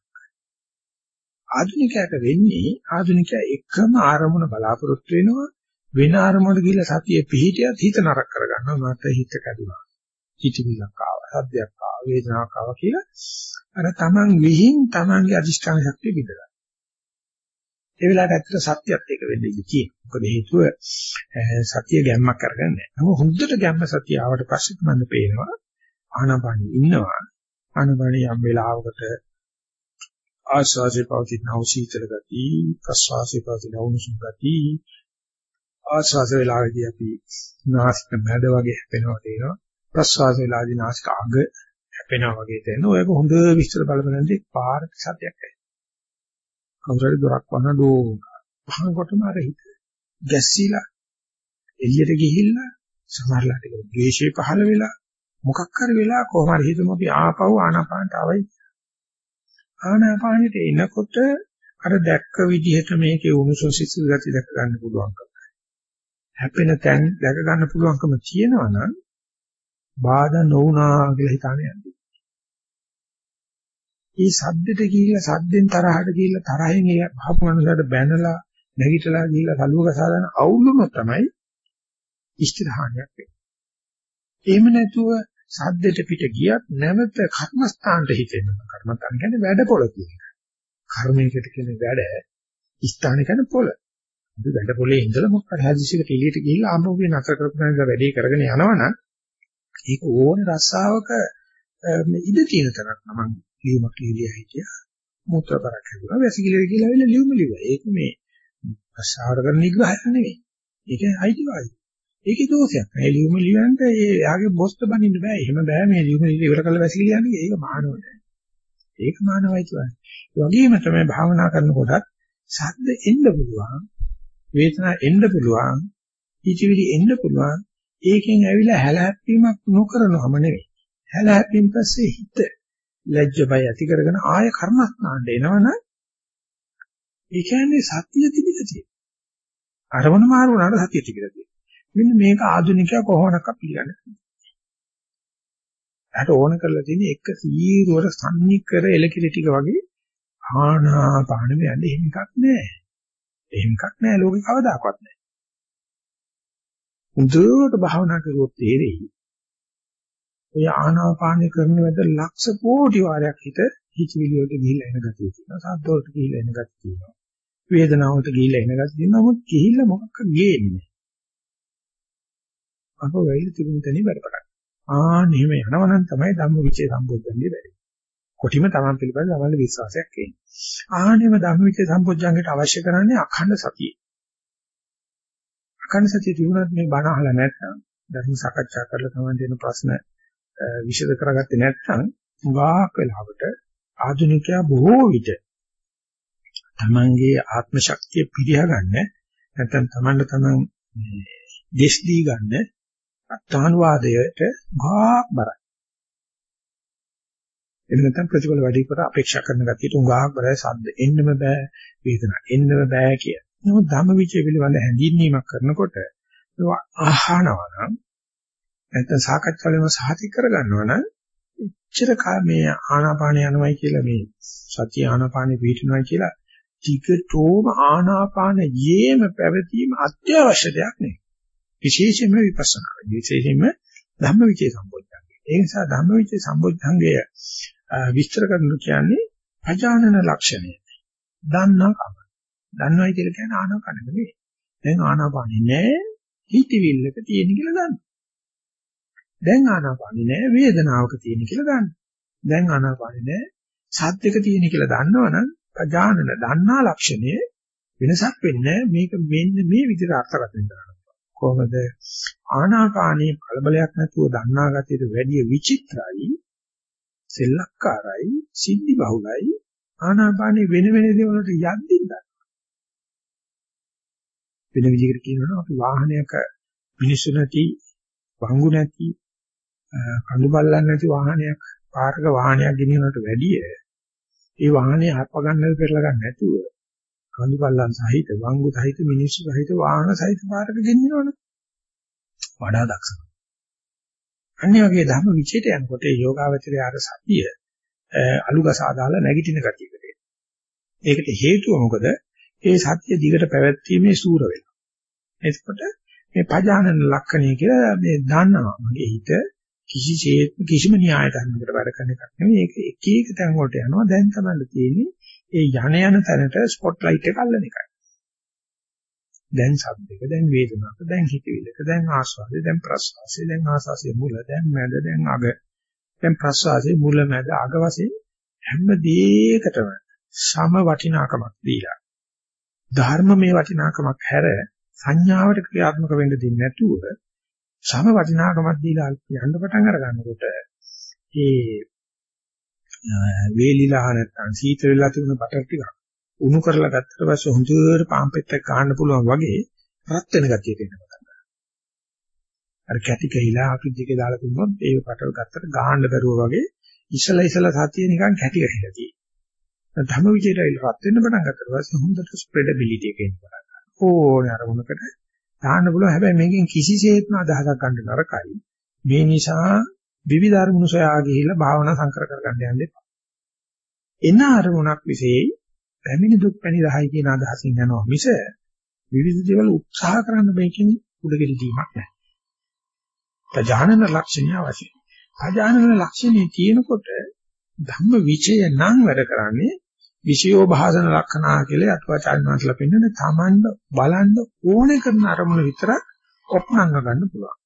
[SPEAKER 2] ආධුනිකයට වෙන්නේ ආධුනිකයා එකම ආරමුණ බලාපොරොත්තු වෙනවා වෙන ආරමුණකට ගිහිල්ලා සතිය පිහිටියත් හිත නරක කරගන්නවා මට හිත කැඩුනා. හිතවිලක් ආවා, සද්දයක් ආවා, වේදනාවක් ආවා කියලා අර තමන් විහිං තමන්ගේ අදිෂ්ඨාන ශක්තිය බිඳගන්න. ඒ වෙලාවට ඇත්තට සත්‍යයත් ඒක වෙන්නේ ඉතියි. මොකද හේතුව සතිය ගැම්මක් කරගන්නේ නැහැ. නමුත් හොඳට ගැම්ම සතිය ආවට පස්සේ මම පේනවා ආනාපානෙ ඉන්නවා. ආනාපානෙ යම් වෙලාවකට ආස්වාසේ පවතින අවශීතල ගති, ප්‍රස්වාසේ පවතින උණුසුම් ගති, ආස්වාස වෙලාවේදී අපි නාසික මැද වගේ හැපෙනවා තේනවා. ප්‍රස්වාස වෙලාදී නාසික අග හැපෙනවා වගේ තේරෙනවා. ඔයක හොඳ විස්තර බලපෑමදී පාරක සත්‍යයක් ඇයි. කවුරුහරි දොරක් වහන ඩෝක. වහනකොටම අර හිත ගැස්සීලා එළියට ගිහිල්ලා සමහරලාට ඒක ද්වේෂය පහළ වෙලා මොකක් හරි වෙලා කොහොම හරි හිතමු අපි ආපහු ආනාපානට ආවයි. ආනාපානෙට එනකොට අර දැක්ක විදිහට මේකේ උණුසුම් සිසිල් ගති දැක ගන්න පුළුවන්කම. හැපෙන තැන් දැක ගන්න පුළුවන්කම තියෙනවා නම් බාධා නොවුනා කියලා හිතානේ යන්නේ. මේ සද්දෙට ගිහිල්ලා සද්දෙන් තරහට ගිහිල්ලා තරහෙන් ඒ භාපු මනුස්සයට බැනලා නැගිටලා ගිහිල්ලා කලුවක සාදන අවුලුම තමයි ඉෂ්ටහානියක් වෙන්නේ. එහෙම නැතුව සද්දෙට පිට ගියත් නැවත කර්මස්ථානට හිතෙනවා. කර්මස්ථාන කියන්නේ වැඩ පොළ කියන එක. කර්මයකට කියන වැඩ ස්ථාන කියන්නේ පොළ. අපි වැඩ පොළේ ඉඳලා මොකක් හරි හදිසියකට එළියට ගිහිල්ලා ආම්බෝගේ නතර කරපුවාම වැඩේ කරගෙන යනවනම් ඒක ඕනේ රස්සාවක ඉඳ තියෙන තරක් මම ලියුමක් ලියලා හිටියා. මුත්‍ර බරක් හැදුවා. වැසිකිලි කියලා වෙල ලියුම ලිව්වා. ඒක මේ රස්සාවට කරන නිග්‍රහයක් නෙවෙයි. ඒක අයිතිවාදී. ඒකේ දෝෂයක්. මේ ලියුම ලියන්න ඒ යාගේ බොස්ට බනින්න බෑ. එහෙම බෑ මේ ලියුම ඉවර කරලා වැසිකිලි යන්නේ. ඒක මානවද. ඒක මානවයිතුවයි. ඒ වගේම තමයි භාවනා කරනකොටත් ශබ්ද එන්න පුළුවන්. වේදනා එන්න පුළුවන්. ඉචිවිලි එන්න පුළුවන්. ඒකෙන් ඇවිල්ලා හැලහැප්පීමක් නොකරනවම නෙවෙයි. හැලහැප්පීම් පස්සේ හිත ලැජ්ජ බය ඇති කරගෙන ආය කර්මස්ථානට එනවනම් ඒ කියන්නේ සත්‍ය තිබිලා තියෙනවා. අරමුණ මාරු වුණාට සත්‍ය තිබිලා තියෙනවා. මෙන්න මේක ආධුනිකයා කොහොමනක්ක පිළිගන්නේ. එයාට ඕන කරලා තියෙන එක සීරුවට සම්නිකර එලකිරි ටික වගේ ආනාපානෙ යන්නේ එහෙම එකක් නෑ. එහෙම එකක් නෑ ලෝකේ කවදාකවත් නෑ. හොඳට භාවනා කරුවොත් තේරෙයි. ඔය ආනාපානෙ කරන වැඩ ලක්ෂ කෝටි වාරයක් හිත හිතවිලි වලට ගිහිල්ලා එන ගතිය තියෙනවා. සද්ද වලට ගිහිල්ලා එන ගතිය තියෙනවා. වේදනාවට ගිහිල්ලා එන ගතිය තියෙනවා. නමුත් ගිහිල්ලා මොකක්ද ගේන්නේ? අප වෙයිල තිබුණ තැනින් වැඩ පටන්. ආ නිහිම යනවනම් තමයි ධම්මවිචේ සම්බොධ්ජංගේ වැඩි. කොටිම තමන් පිළිබඳ තමන්ගේ විශ්වාසයක් එන්නේ. ආනෙම ධම්මවිචේ සම්බොධ්ජංගයට අවශ්‍ය කරන්නේ අඛණ්ඩ සතිය. අඛණ්ඩ සතිය තිබුණත් මේ බණ අහලා නැත්නම් ධර්ම සාකච්ඡා කරලා තමන් දෙන ප්‍රශ්න විෂද කරගත්තේ නැත්නම් වාක් වෙලාවට ආධුනිකයා බොහෝ විට තමන්ගේ ආත්ම ශක්තිය පිරිහ ගන්න නැත්නම් තමන්ට තමන් දෙස් දී ගන්න අත්හානුවාදයට ගාක් බරයි. එහෙම නැත්නම් ප්‍රතිඵල වැඩි කර අපේක්ෂා කරන ගතියට උගාක් බරයි සද්ද එන්නම බෑ වේදනා එන්නම බෑ කිය. නමුත් ධම්මවිචය පිළිබඳ හැඳින්වීමක් කරනකොට ඒවා අහනවා නම් නැත්නම් සාකච්ඡාවෙම සාහිත කරගන්නවා නම් එච්චර මේ ආනාපාන යනවයි කියලා මේ සතිය ආනාපානෙ පිටිනවයි කියලා ටිකටෝම ආනාපාන යේම පැවතීම අත්‍යවශ්‍ය දෙයක් නෙවෙයි. විශේෂයෙන්ම විපස්සනා. විශේෂයෙන්ම ධම්මවිචේ සම්බොධ්ධංගය. ඒ නිසා ධම්මවිචේ සම්බොධ්ධංගය විස්තර කරනු කියන්නේ අජානන ලක්ෂණය. දන්නාකම. දන්නවයි කියලා කියන්නේ ආනාපාන නෙවෙයි. දැන් ආනාපානෙ නෑ හිතවිල්ලක තියෙන කියලා දන්නවා. දැන් ආනාපානෙ නෑ වේදනාවක තියෙන කියලා දන්නවා. දැන් ආනාපානෙ නෑ සද්දක තියෙන කියලා දන්නවනම් අජානන දන්නා ලක්ෂණය වෙනසක් වෙන්නේ මේක මෙන්න මේ විදිහට අර්ථකථනය කරනවා. කොහොමද ආනාපානී කලබලයක් නැතුව දන්නා ගතියට වැඩිය විචිත්‍රයි සෙල්ලක්කාරයි සිද්ධි බහුලයි ආනාපානී වෙන වෙන දේවල්ට යද්දින්ද වෙන විදිහකට කියනවනම් අපි වාහනයක මිනිස්සු නැති වංගු නැති කඳු බල්ලන් නැති වාහනයක් පාරක වාහනයක් ගෙනියනකට වැඩිය ඒ වාහනේ හප ගන්න පෙරලා ගන්න නැතුව කඳු බල්ලන් සහිත වංගු සහිත මිනිස්සු සහිත වාහන සහිත පාරක ගෙනියනවනේ වඩා දක්ෂයි. අනිත් වගේ ධර්ම විචේත යනකොට ඒ යෝගාවචරය අර සතිය අලුගසා දාලා නැගිටින ගතියකට එනවා. ඒකට හේතුව මොකද? ඒ සත්‍ය දිගට පැවැත්වීමේ සූර වෙනවා. එතකොට මේ පජානන ලක්ෂණය කියලා මේ දන්නවා. මගේ හිත කිසිසේත් කිසිම න්‍යාය ධර්මයකට වැඩ කරන එකක් නෙවෙයි. ඒක එක එක තැන් වලට යනවා. දැන් තමයි තියෙන්නේ ඒ යන යන තැනට ස්පොට් ලයිට් එක අල්ලන එකයි. දැන් සද්දක, දැන් වේදනාවක්, දැන් හිතවිල්ලක, දැන් ආස්වාදේ, දැන් ප්‍රස්වාසයේ, දැන් ආස්වාසයේ මුල, දැන් මැද, දැන් අග, දැන් ප්‍රස්වාසයේ මුල, මැද, අග වශයෙන් හැම දෙයකටම සම වටිනාකමක් දීලා ධර්මමේ වටිනාකමක් හැර සංඥාවට ක්‍රියාත්මක වෙන්න දෙන්නේ නැතුව සම වටිනාකමක් දීලා යන්න පටන් අර ගන්නකොට ඒ වේලිලා නැත්නම් සීතල වෙලා තිබුණ බටර් ටිකක් උණු කරලා ගත්තට පස්සේ හොඳට පාන් පෙත්තක් ගන්න පුළුවන් වගේ රත් වෙන ගතියට එන්න පටන් ගන්නවා. අර කැටි කැහිලා අපි දිගේ දාලා තිබුණොත් ඒ පටව ගත්තට ගහන්න බැරුව වගේ ඉසලා ඉසලා සතිය නිකන් කැටි කැහිලා තියෙනවා. ධම්ම විචේතය රත් වෙන්න පටන් ගත්තට පස්සේ හොඳට ස්ප්‍රෙඩබිලිටි එක එන්න පටන් ගන්නවා. ඕනේ අරමුණකට දාන්න පුළුවන් හැබැයි මේකෙන් කිසිසේත්ම අදහසක් ගන්න නරකයි. මේ නිසා විවිධ අරමුණු සොයා ගිහිල්ලා භාවනා සංකර කරගන්න යන්න එපා. එන අරමුණක් විශේෂයි පැමිණි දුක් පැණි රහයි කියන අදහසින් යනවා මිස විවිධ දේවල් උත්සාහ කරන්න මේකෙන් උඩගෙඩි දීමක් නැහැ. ප්‍රජානන ලක්ෂණය අවශ්‍යයි. ප්‍රජානන ලක්ෂණේ තියෙනකොට ධම්ම විචය නම් වැඩ කරන්නේ විෂයෝ භාසන ලක්ෂණා කියලා අටුවාචාර්ය වහන්සේලා පෙන්වන්නේ තමන්ව බලන්න ඕනේ කරන අරමුණ විතරක් ඔප්නංග ගන්න පුළුවන්.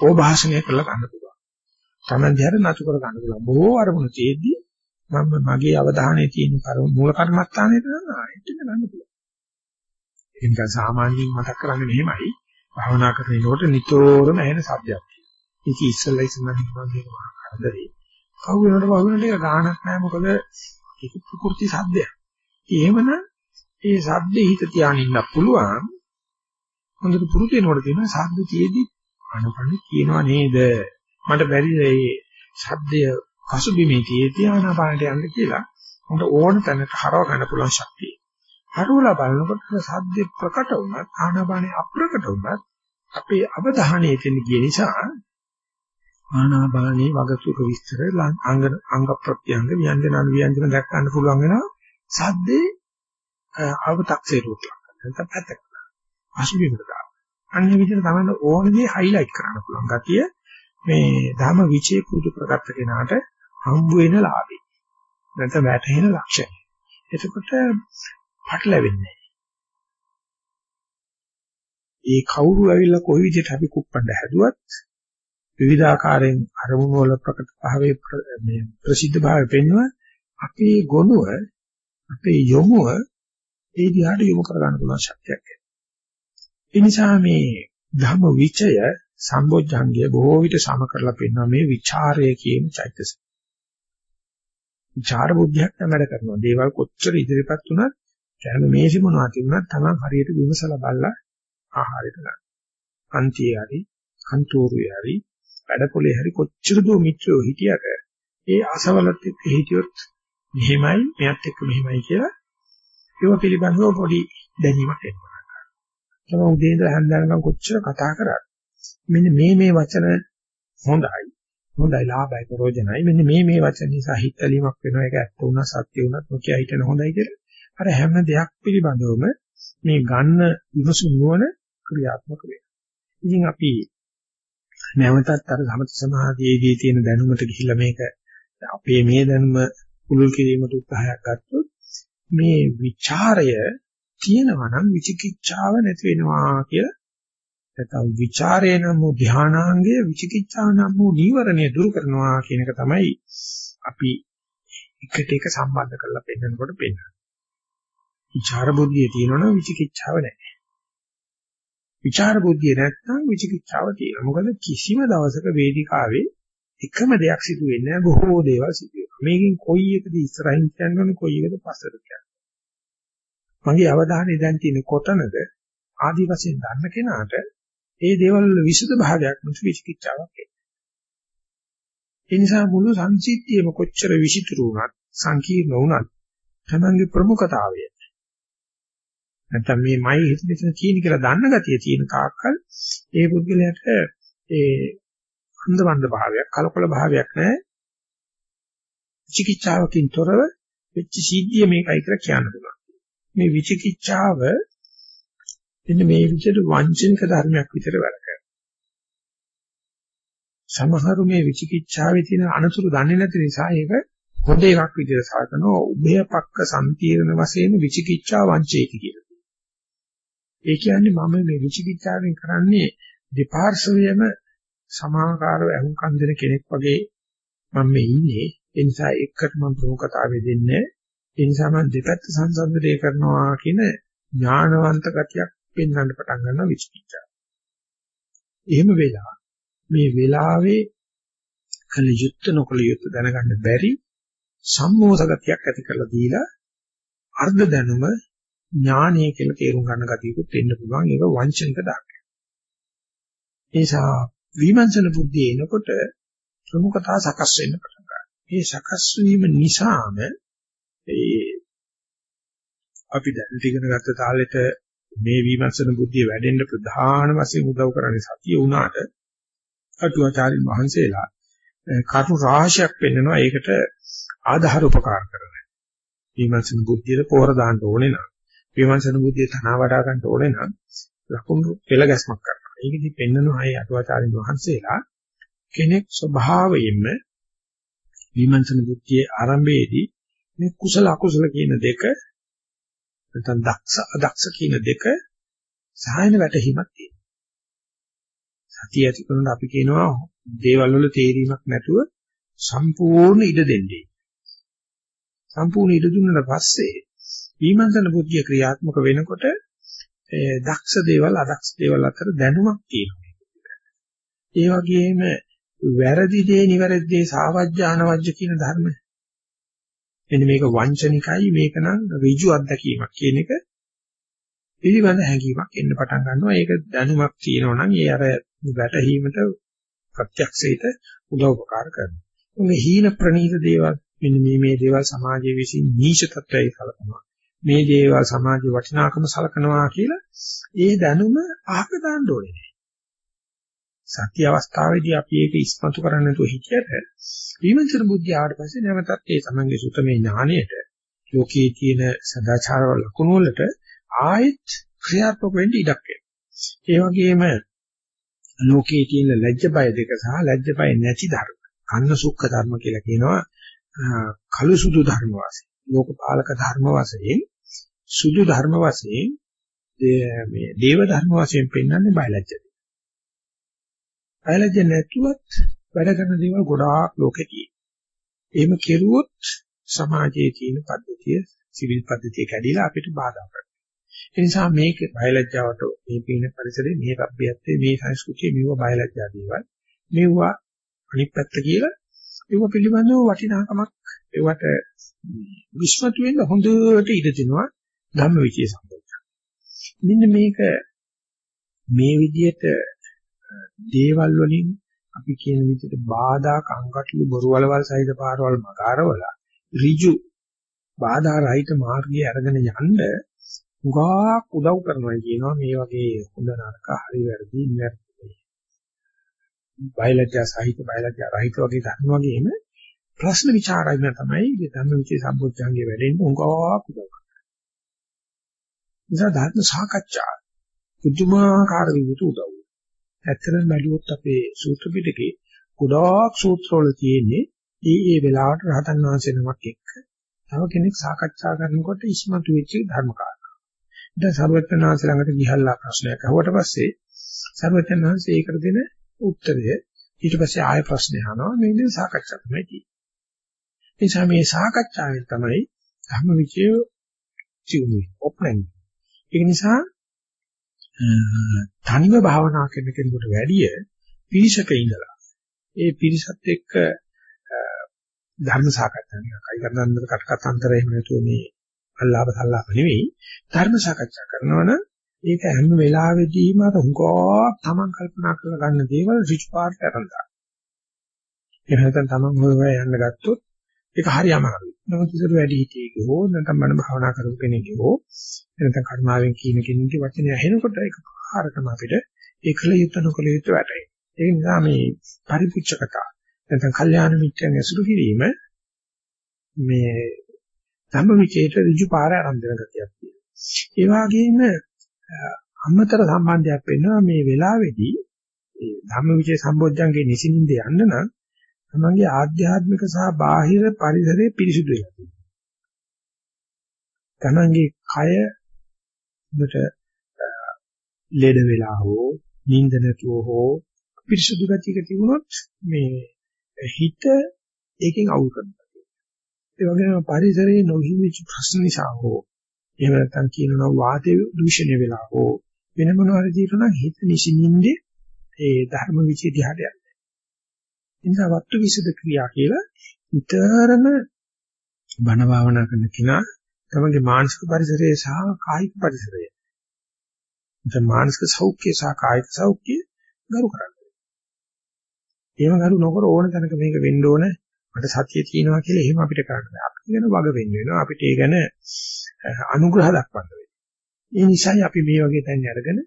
[SPEAKER 2] ඕභාෂණය කරලා ගන්න පුළුවන්. තමන් දිහාට නතු කර ගන්න පුළුවන්. බොහෝ අරමුණු තියෙද්දි මම මගේ අවධානයේ තියෙන මූල කර්මස්ථානයේ තමයි ආයෙත් ගන්න පුළුවන්. ඒ නිකන් සාමාන්‍යයෙන් මතක් කරන්නේ මෙහෙමයි. භාවනා කරනකොට නිතරම ඇහෙන શબ્දයක්. ඒක ඉස්සෙල්ලා ඉස්සෙල්ලා නිකන් කියනවා කරදරේ. කවු වෙනකොට කවු වෙනකොට ඒක ගානක් නැහැ මොකද ඒක ප්‍රකෘති සද්දයක්. එහෙමනම් ඒ සද්දේ හිත තියාගෙන ඉන්න පුළුවන්. හොඳට පුරුදු වෙනකොට තියෙනවා සද්දතියෙදි අනපන කියනවා නේද? මට බැරි මේ සද්දය පසුබිමේ තියෙති ආනපනට යන්න කියලා. උන්ට ඕන තැනට හරව ගන්න පුළුවන් ශක්තිය. හරවලා බලනකොට සද්දේ ප්‍රකට වුණත් ආනපනේ අප්‍රකට වුණත් අපේ අවධානය එතන ගිය නිසා ආනාපානේ වගසුක විස්තර අංග අංග ප්‍රත්‍යංග ව්‍යංජන අනුව්‍යංජන දැක් ගන්න පුළුවන් වෙනවා සද්දේ අව탁සේරුවක් නැත්නම් පැත්තකට අසුබිමකට දාන්න. අන්නේ විදිහට තමයි ඕනදී හයිලයිට් කරන්න පුළුවන් ගතිය මේ ධම විචේ පුදු ප්‍රගත කෙනාට හම්බ වෙන ලාභේ. නැත්නම් වැටහෙන ලක්ෂණය. එතකොට පටලැවෙන්නේ ඒ කවුරු ඇවිල්ලා කොයි විදිහට අපි කුප්පණ්ඩ හැදුවත් විවිධාකාරයෙන් අරමුණු වල ප්‍රකට භාවයේ මේ ප්‍රසිද්ධ භාවය පෙන්වන අපේ ගොනුව අපේ යොමුව ඒ දිහාට යොමු කර ගන්න පුළුවන් ශක්තියක් ඒ නිසා මේ ධම්ම විචය සම්බොජ්ජංගය බොහෝ විට සම කරලා පෙන්වනවා මේ ਵਿਚාරය කියන චෛතසික. විචාර බුද්ධියක් තමයි කරනවා. දේවල් කොච්චර ඉදිරිපත් වුණත් දැන් මේසි මොනවද තිබුණත් Taman හරියට විමසලා බලලා ආහාරයට ගන්න. අන්තියේ හරි, අන්තෝරුවේ හරි, වැඩපොලේ හරි කොච්චර දෝ මිත්‍රයෝ හිටියට ඒ අසවලත් එක්ක හිටියොත් මෙහෙමයි, මෙයත් එක්ක මෙහෙමයි කියලා ඒව පිළිබඳව පොඩි දැනීමක් එනවා. තමයි උදේ ඉඳලා හැන්දෑනකම් කොච්චර කතා කරත් මෙන්න මේ මේ වචන හොඳයි. හොඳයි ලාභයි ප්‍රයෝජනයි. මෙන්න මේ මේ වචන නිසා හිතලීමක් වෙනවා. ඒක ඇත්ත වුණා සත්‍ය වුණත් නොකිය හිතන හොඳයි කියලා. අර හැම දෙයක් පිළිබඳවම මේ ගන්න විමසුම් නුවණ ක්‍රියාත්මක වෙනවා. ඉතින් අපි නැවතත් අර සමත සමාධියේදී තියෙන දැනුමට ගිහිල්ලා මේක අපේ මේ දැනුම පුළුල් කිරීමට උත්සාහයක් ගත්තොත් මේ ਵਿਚාරය තියෙනවා නම් විචිකිච්ඡාව නැති වෙනවා කියලා නැත්නම් ਵਿਚාරය නම් ධානාංගය විචිකිච්ඡාව නම් නීවරණය දුරු කරනවා කියන එක තමයි අපි එකට එක සම්බන්ධ කරලා පෙන්නකොට පෙන්නන. විචාර බුද්ධිය තියෙනවනම් විචිකිච්ඡාව නැහැ. විචාර බුද්ධිය නැත්නම් විචිකිච්ඡාව තියෙනවා. මොකද කිසිම දවසක වේදිකාවේ එකම දෙයක් සිදු වෙන්නේ නැහැ බොහෝ දේවල් සිදු වෙනවා. මේකෙන් කොයි එකද ඉස්සරහින් කියන්නේ කොයි එකද පස්සට කියන්නේ. මගේ අවධානය දැන් තියෙන්නේ කොතනද ආදි වශයෙන් ගන්න කෙනාට ඒ දේවල් වල විසුද්ධ භාගයක් මුතු විචිකිච්ඡාවක් එන්නේ. ඒ නිසා මුළු සංසිද්ධියම කොච්චර විචිතුරු වුණත් සංකීර්ණ වුණත් තමන්ගේ ප්‍රමුඛතාවය නැත්නම් මේ මයි හිත මෙතන තියෙන කියලා දන්න ගතිය තියෙන තාක්කල් ඒ පුද්ගලයාට ඒ අන්දවන්ද භාවයක් කලකොල භාවයක් නැහැ. විචිකිච්ඡාවකින් තොරව වෙච්ච සිද්ධිය මේකයි කියලා කියන්න පුළුවන්. මේ විචිකිච්ඡාව මෙන්න මේ විදිහට වංචනික ධර්මයක් විතර වැඩ කරනවා. සමහරු මේ විචිකිච්ඡාවේ තියෙන අනතුරු දන්නේ නැති නිසා ඒක හොඳ එකක් විදිහට සලකනවා උභය පක්ක සම්පීර්ණ වශයෙන් විචිකිච්ඡා වංචේති කියලා. ඒ කියන්නේ මම මේ විචිකිච්ඡාවෙන් කරන්නේ දෙපාර්ශවයේම සමාකාරව අහුම්කම් දෙන කෙනෙක් වගේ මම මේ ඉන්නේ. ඒ නිසා එකට මම ප්‍රමුඛතාවය දෙන්නේ. ඒ නිසා මම දෙපැත්ත සංසන්දනය කරනවා කියන ඥානවන්ත ගතියක් පෙන්වන්න පටන් ගන්නවා විචිකිච්ඡාව. එහෙම වෙලා මේ වෙලාවේ කල යුත්ත නොකල යුත්ත දැනගන්න බැරි සම්මෝස ගතියක් ඇති කරලා දීලා අර්ධ දැනුම ඥානය කියලා තේරුම් ගන්න ගතියකුත් වෙන්න පුළුවන්. ඒක වංචනික ධර්මයක්. ඒ නිසා විමර්ශන බුද්ධිය එනකොට ප්‍රමුඛතා සකස් වෙන්න පටන් ගන්නවා. මේ සකස් වීම නිසාම ඒ අපි දැන් ඉගෙන ගත්ත තාලෙට මේ විමර්ශන බුද්ධිය වැඩෙන්න ප්‍රධාන වශයෙන් උදව් කරන්නේ සතිය වුණාට අටුවාචාරින් වහන්සේලා කටු රාශියක් පෙන්නනවා ඒකට ආධාර උපකාර කරන. විමර්ශන බුද්ධියට පෝර දාන්න ඕනේ නම් විමර්ශන බුද්ධිය තනවා වඩා ගන්න ඕනේ නම් ලකුණු පෙළ ගැස්මක් කරනවා. ඒකෙදි පෙන්නනවා අය අටුවාචාරින් වහන්සේලා කෙනෙක් ස්වභාවයෙන්ම විමර්ශන බුද්ධියේ ආරම්භයේදී මේ කුසල අකුසල කියන දෙක නැත්නම් දක්ෂ අදක්ෂ කියන දෙක සායන වැටහීමක් තියෙනවා. සතිය ඇති කරනකොට අපි කියනවා දේවල් වල තේරීමක් නැතුව සම්පූර්ණ ඉඩ දෙන්නේ. සම්පූර්ණ ඉඩ දුන්නාට පස්සේ විමර්ශන බුද්ධිය ක්‍රියාත්මක වෙනකොට දක්ෂ දේවල් අදක්ෂ දේවල් අතර දැනුමක් තියෙනවා. ඒ වගේම වැරදි දේ නිවැරදි දේ සාවජ්‍ය අනවජ්‍ය කියන ධර්ම. මෙන්න මේක වංචනිකයි මේක නම් ඍජු අත්දැකීමක් කියන එක පිළිබඳ හැඟීමක් එන්න පටන් ගන්නවා. ඒක දැනුමක් තියෙනවා නම් ඒ අර වැටහීමට ප්‍රත්‍යක්ෂයට උදව් උපකාර කරනවා. මේ හීන ප්‍රනීත දේවල් මෙන්න මේ මේ දේවල් සමාජයේ විසින් නීච තත්ත්වයේ සලකනවා. මේ දේවල් සමාජයේ වටිනාකම සලකනවා කියලා ඒ දැනුම අහක දාන්න ඕනේ. සත්‍ය අවස්ථාවේදී අපි ඒක ඉස්මතු කරන්න නැතුව හිටියට විමර්ශන බුද්ධිය ආවට පස්සේ නැවතත් ඒ තමන්ගේ සුතමේ ඥාණයට ලෝකයේ තියෙන සදාචාර ලකුණු වලට ආයෙත් ක්‍රියාත්මක වෙන්න ඉඩක් ඒ වගේම ලෝකයේ තියෙන ලැජ්ජ බය දෙක සහ ලැජ්ජ බය නැති ධර්ම අන්න සුඛ ධර්ම කියලා කියනවා කළු සුදු ධර්ම වශයෙන් ලෝකපාලක ධර්ම වශයෙන් සුදු ධර්ම වශයෙන් මේ දේව ධර්ම වශයෙන් පෙන්වන්නේ බයලජ්ජ බයලජ්ජ නැතුවත් වැඩ කරන දේවල් ගොඩාක් ලෝකෙදී. එහෙම කෙරුවොත් සමාජයේ තියෙන පද්ධතිය, සිවිල් පද්ධතිය කැඩිලා අපිට බාධා කරනවා. ඒ නිසා මේක බයලජ්ජාවට මේ පින පරිසරයේ මේ රබ්බියත්තේ මේ සංස්කෘතියේ මෙව බයලජ්ජා දේවල්. මෙවුවා අනිත් පැත්ත කියලා ඒව පිළිබඳව වටිනාකමක් ඒවට විශ්වතු වෙන්න හොඳට ඉඩ දෙනවා ධම්මවිචේ සම්බන්ධ. මෙන්න මේක මේ විදිහට දේවල් වලින් අපි කියන විදිහට බාධා කංකටළු බොරුවලවල් සහිත පාරවල් මගාරවල ඍජු බාධා රහිත මාර්ගයේ අරගෙන යන්න උගාක් උදව් කරනවා කියනවා මේ වගේ හොඳ නරක හරි වැරදි නිවැරදි බයලජ්ජා සහිත බයලජ්ජා රහිත වගේ ධර්ම වගේම ප්‍රශ්න විචාරයන තමයි මේ ධර්ම විචේ සම්බුද්ධංගේ වැඩෙන්නේ උගාක් උදව් කරනවා. නිසා ධර්ම සාකච්ඡා පුදුමාකාර විදිහට උදව් ඇත්තටම බැලුවොත් අපේ සූත්‍ර පිටකේ ගොඩාක් සූත්‍රවල තියෙන්නේ ඒ ඒ වෙලාවට රහතන් වහන්සේ නමක් එක්ක තව කෙනෙක් සාකච්ඡා කරනකොට ඉස්මතු වෙච්ච ධර්ම කාරණා. දැන් සර්වඥාන්සේ ළඟට ගිහලා ප්‍රශ්නයක් අහුවට පස්සේ සර්වඥාන්සේ ඒකට දෙන උත්තරය. ඊට පස්සේ ආයෙ ප්‍රශ්න අහනවා. මේ විදිහට සාකච්ඡා තමයි තියෙන්නේ. ඒ නිසා මේ සාකච්ඡාවෙන් තමයි ධර්ම විචය ජීවුනේ. ඔප්නන්නේ. ඒ නිසා තනිව භාවනා කරන කෙනෙකුට වැඩිය පිරිසක ඉඳලා ඒ පිරිසත් එක්ක ධර්ම සාකච්ඡා නිකන් කයි කරනන්දර කටකතාන්තර එහෙම නැතුව මේ අල්ලාප සල්ලාප නෙවෙයි. ධර්ම සාකච්ඡා කරනවනම් ඒක හැම වෙලාවෙදීම අර හුඟා තමන් කල්පනා කරලා ගන්න දේවල් රිච් පාර්ට් අරන්දා. එහෙම නැත්නම් තමන් හොයවා යන්න ගත්තොත් ඒක හරි අමාරුයි. නමුත් ඉතින් වැඩි හිටියේක හෝ නැත්නම් මන භාවනා කරපු කෙනෙක් හෝ නැත්නම් කර්මාවෙන් කියන කෙනෙක්ගේ වචනය ඇහෙනකොට ඒක පාරටම අපිට ඒකල යුත නොකල යුත වැටේ. ඒ නිසා මේ පරිපුච්ඡකතා නැත්නම් කල්යාණ මිත්‍යන් ඇසුරු කිරීම මේ ධම්මවිචේත ඍජු පාර ආරම්භ වෙන ගතියක් තියෙනවා. ඒ වගේම අමතර සම්බන්ධයක් වෙනවා මේ වෙලාවේදී ඒ ධම්මවිචේ සම්බොජ්ජංගේ නිසින්ින්ද යන්න නම් තමන්ගේ ආධ්‍යාත්මික සහ බාහිර පරිසරය පිරිසිදු වෙලා තියෙනවා. තමන්ගේ කය උඩට ලෙඩ වෙලා හෝ නිින්ද නැතුව හෝ පිරිසිදු ගතියක තිබුණොත් මේ හිත ඒකෙන් අවුල් කරනවා. ඒ වගේම පරිසරයේ නොහිමිච්ච ප්‍රශ්න නිසා හෝ එහෙම නැත්නම් කියනවා වාතය දූෂණය වෙලා හෝ වෙන මොනවා හරි දිනන හිත නිසින්ින්දේ ඒ ධර්ම විචය දිහාට යනවා. නිසා වත්තු විසද ක්‍රියා කියලා නිතරම බණ භාවනා කරන කෙනා තමගේ මානසික පරිසරය සහ කායික පරිසරය දැන් මානසික සෞඛ්‍ය සහ කායික සෞඛ්‍ය ගරු කරන්නේ. එහෙම කරු නොකර ඕන තැනක මේක වෙන්න ඕන මට සතිය තියෙනවා කියලා එහෙම අපිට කරන්න බෑ. අපිට ගැන වග වෙන්න වෙනවා. අපිට ඒ ගැන අනුග්‍රහ දක්වන්න වෙනවා. ඒ නිසායි අපි මේ වගේ තැන් අරගෙන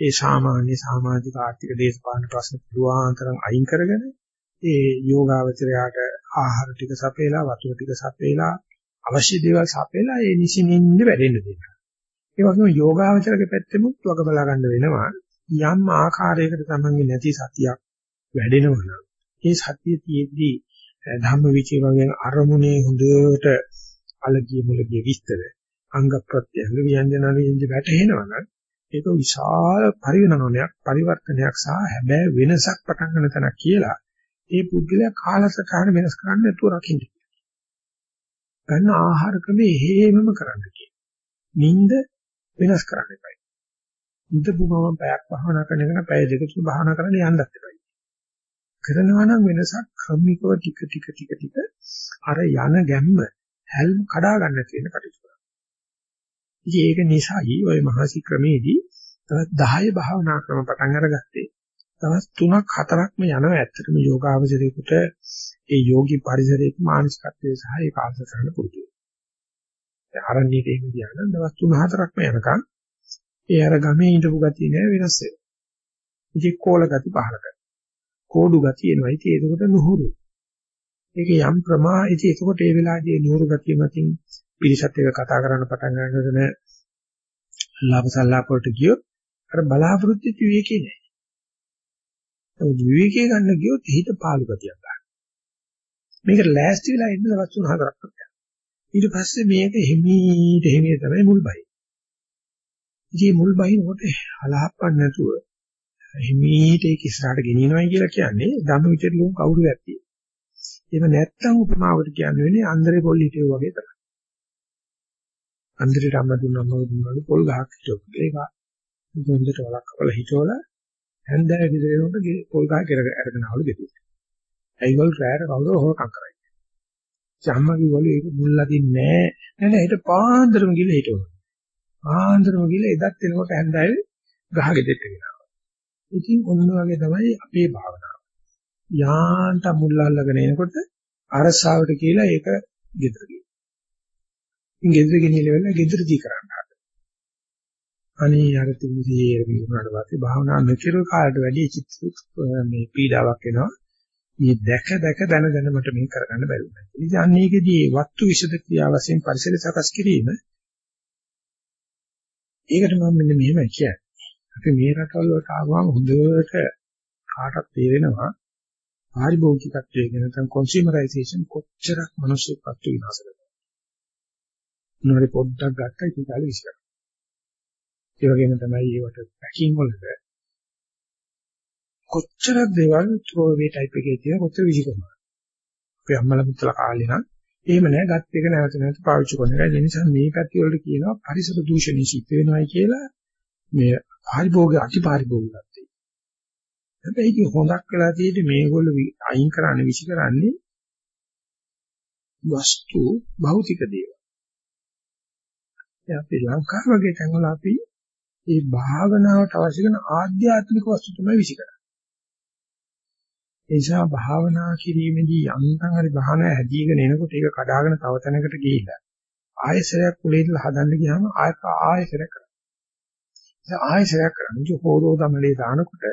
[SPEAKER 2] ඒ සාමාන්‍ය සමාජික ආර්ථික දේශපාලන ප්‍රශ්න පුරාන්තරම් අයින් කරගෙන ඒ යෝගාවචරයට ආහාර ටික සපේලා වතුර ටික සපේලා අවශ්‍ය දේවල් සපේලා ඒ නිසින්ින්ද වැඩෙන්න දෙනවා. ඒ වගේම යෝගාවචරගේ පැත්තෙමුත් වග බලා ගන්න වෙනවා. යම් ආකාරයකට තමන්ගේ නැති සතියක් වැඩෙනවා නම් ඒ සතිය තියෙද්දී ධම්මවිචේ වගේ අරමුණේ හොඳට අලගිය මුලගිය විස්තර අංග ප්‍රත්‍යංග ව්‍යංජන ව්‍යංජ වැටෙනවා නම් ඒක විශාල පරිණාමයක් පරිවර්තනයක් සහ හැබැයි වෙනසක් පටන් ගන්න තැනක් කියලා ඒ පුද්ගලයා කාලසටහන වෙනස් කරන්න නැතුව රකින්න. ගන්න ආහාර ක්‍රමේ හේමම කරන්න කියන. නිින්ද වෙනස් කරන්න එපා. නිින්ද බුමම පැයක් භාවනා කරන එක පැය දෙක තුන භාවනා කරන්න යන්නත් එපා. කරනවා නම් වෙනසක් ක්‍රමිකව ටික ටික ටික ටික අර යන ගැම්ම හැල්ම කඩා ගන්න තියෙන කටයුතු කරනවා. ඉතින් ඒක නිසායි ওই මහසි ක්‍රමේදී තවත් 10 භාවනා ක්‍රම පටන් අරගත්තේ. තවත් 3ක් 4ක්ම යනවා ඇත්තටම යෝගාවචරයේකට ඒ යෝගී පරිසරයේ මානසිකත්වයේ සහ ඒ කාලසටහන පුරුදු වෙනවා. ආරණ්‍යයට එහෙම ගියා නම් දවස් 3-4ක්ම යනකම් ඒ අර ගමේ ඉඳපු ගතිය නෑ වෙනස් වෙනවා. ඉතින් කෝල ගති පහල කරනවා. කෝඩු ගතිය එනවා. ඉතින් ඒකට නුහුරු. ඒක යම් ප්‍රමා ඉතින් ඒකට ඒ වෙලාවේදී නුහුරු ගතිය මතින් පිරිසත් එක්ක කතා කරන්න පටන් ගන්නකොට ලාභ සල්ලාප වලට ගියොත් අර බලාපොරොත්තු විවේකේ නෑ. ඒ විවේකේ ගන්න ගියොත් හිත පාළු ගතියක් ගන්න. මේකට ලෑස්ති වෙලා ඉන්න දවස් තුන හතරක් කරනවා. ඊට පස්සේ මේක හිමීට හිමීට තමයි මුල් බයි. ඉතින් මුල් බයිනකොට හලහප්පන්න නැතුව හිමීට ඒක ඉස්සරහට ගෙනියනවා කියලා කියන්නේ ධම්ම විචේ ලෝක කවුරු වැක්තියි. එහෙම නැත්තම් උපමාවකට කියන්නේ වෙන්නේ අන්දරේ පොල් හිටියෝ වගේ තමයි. අන්දරේ රම්ම දුන්නම දුන්නලු පොල් ගහක් හිටියෝ. ඒක හොඳට වලක් කපලා හිටවලා හැන්දෑව ගෙදර එනකොට පොල් ගහ කෙර අරගෙන ආවලු ගෙදර. ඒගොල්ලෝ රැයට කවුරු හොරකම් කරයි. ජම්මා කිව්වලු ඒක මුල්ලාදින්නේ නෑ. නෑ නෑ හිට පාන්දරම ගිහලා හිටවනවා. පාන්දරම ගිහලා එදත් එනකොට හැන්දෑවේ ගහ ගෙදෙට්ට ගෙනාවා. ඉතින් ඔන්න වගේ තමයි අපේ භාවනාව. යාන්ට මුල් අල්ලගෙන එනකොට අරසාවට කියලා ඒක ගෙදර ගියා. ඉතින් ගෙදර ගෙනියලා වෙලා ගෙදරදී කරන්න හද. අනේ අර තුන්සියේ වුණාට පස්සේ භාවනා නොකිරු කාලයට වැඩි චිත්ත මේ පීඩාවක් එනවා. මේ දැක දැක දැන දැන මට මේක කරගන්න බැරි වුණා. ඉතින් අන්නේකදී වස්තු විෂද ක්‍රියා වශයෙන් පරිසර සකස් කිරීම ඒකට මම මෙන්න මෙහෙම කියන්නේ. අපි මේ රටවල් වලට ආවම හොඳට කාටත් තේරෙනවා පාරිභෝගිකත්වයේ ගැන නැත්නම් කන්සියුමරයිසේෂන් කොච්චරක් මිනිස්සුත් පත්තු විනාශ කරනවා. මොනවාරි පොඩ්ඩක් ගත්තා ඉතින් කාලේ විශ්ල. ඒ වගේම තමයි ඒවට පැකින් වලට කොච්චරක් දේවල් ත්‍රෝවේ ටයිප් එකේ තියෙන කොච්චර විසි කරනවා. අපේ අම්මලා මුත්තලා කාලේ නම් එහෙම නෑ ගත් එක නැවත නැවත පාවිච්චි කරන එක. ඒ නිසා මේ පැති වලට කියනවා පරිසර දූෂණය සිද්ධ වෙනවායි කියලා මේ පාරිභෝග අතිපාරිභෝගිකත්වය. හැබැයි ඒක හොඳක් වෙලා තියෙන්නේ මේගොල්ලෝ අයින් කරන්නේ විසි කරන්නේ වස්තු භෞතික දේවල්. අපි ලංකාව වගේ තැන්වල අපි මේ භාවනාවට අවශ්‍ය කරන ආධ්‍යාත්මික වස්තු තමයි විසි කරන්නේ. ඒ නිසා භාවනා කිරීමේදී යන්තම් හරි භාවනා හැදීගෙන එනකොට ඒක කඩාගෙන තව තැනකට ගිහිල්ලා ආයසරයක් කුලේ ඉඳලා හදන්න ගියාම ආය ආයසරයක් ආයසරයක් කරන්නේ හොරෝ දමලේ දානකොට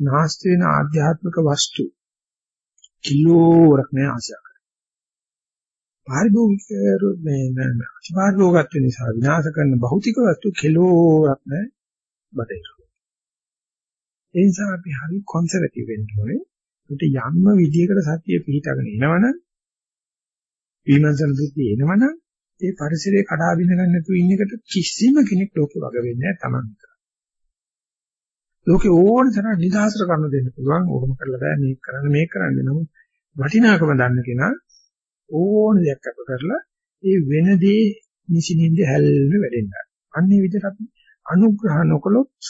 [SPEAKER 2] නාස්ති වෙන ආධ්‍යාත්මික වස්තු කිලෝරක් නෑ ආශා කරන්නේ. පාරිභෝගික මේ පාරිභෝගත්ව නිසා විනාශ කරන භෞතික වස්තු කිලෝරක් නෑ බටේට. ඒ නිසා අපි හරි කොන්සර්වටිව් වෙන්න ඕනේ. ඒකට යම්ම විදියකට සතිය පිහිටගෙන එනවනම් විමර්ශන දුක්තිය එනවනම් ඒ පරිසරයේ කඩා බිඳ ගන්න නැතුව ඉන්න එකට කිසිම කෙනෙක් ලෝකෙ වග වෙන්නේ නැහැ Taman විතර. ලෝකේ ඕන තරම් නිදහසට කරන්න දෙන්න පුළුවන් ඕකම කරලා බෑ මේක කරන්න මේක කරන්න නමුත් වටිනාකම දන්න කෙනා ඕන දෙයක් අප කරලා ඒ වෙනදී නිසින්ින්ද හැල්ම වැඩෙන්න. අන්නේ විදිහට අපි අනුග්‍රහ නොකළොත්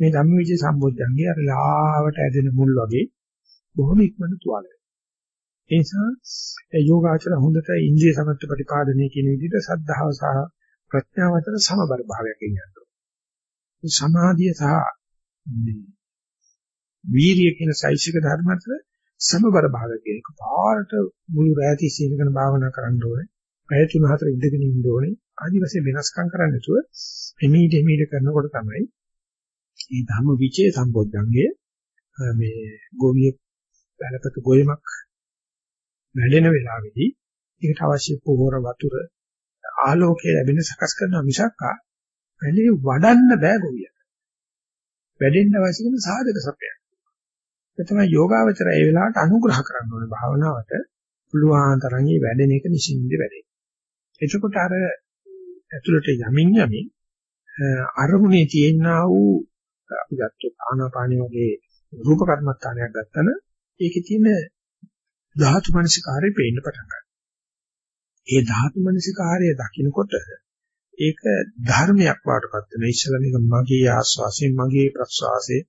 [SPEAKER 2] මේ ධම්මවිචේ සම්බොධ්‍යංගේ අර ලාවට ඇදෙන මුල් වගේ බොහොම ඉක්මනට තුවාල වෙනවා. ඒ නිසා යෝගාචර හොඳට ඉන්ද්‍රිය සමත්ත ප්‍රතිපාදනය කියන විදිහට සද්ධාව සහ ප්‍රඥාව අතර සමබර භාවයක් ඉන්නවා. සමාධිය සහ වීරිය කියන සෛසික ධර්ම අතර සමබර භාවයක් කියන එක පාරට මුළු රැටි සීනකන භාවනා කරන්න ඕනේ. පැය තුන හතර ඉඳගෙන ඉන්න ඕනේ. ආදි වශයෙන් වෙනස්කම් කරන්න නැතුව එමීඩ එමීඩ කරනකොට තමයි මේ ධම්ම විචේ සම්බොද්ධංගයේ මේ ගෝවිය වැලපත ගොයමක් වැඩෙන වෙලාවේදී ඒකට අවශ්‍ය පොහොර වතුර ආලෝකය ලැබෙන සකස් කරන මිසක් වැඩි වඩන්න බෑ ගොවියට. වැඩෙන්න අවශ්‍ය වෙන සාධක සපයක්. ඒ තමයි යෝගාවචරය ඒ වෙලාවට අනුග්‍රහ කරන්න ඕනේ භාවනාවට පුළුවන් තරම් මේ වැඩෙන එක නිසින්ද වැඩේ. එතකොට අර ඇතුළට යමින් යමින් අරමුණේ තියෙනා වූ අපි ගත්තොත් ආනාපානිය වගේ රූප කර්මස්ථානයක් ගත්තම ඒකේ තියෙන ධාතු මනසිකාරය පේන්න පටන් ගන්නවා. ඒ ධාතු මනසිකාරය දකිනකොට ඒක ධර්මයක් වඩපත් වෙන ඉස්සලා මේක මගේ ආස්වාසයෙන් මගේ ප්‍රස්වාසයේ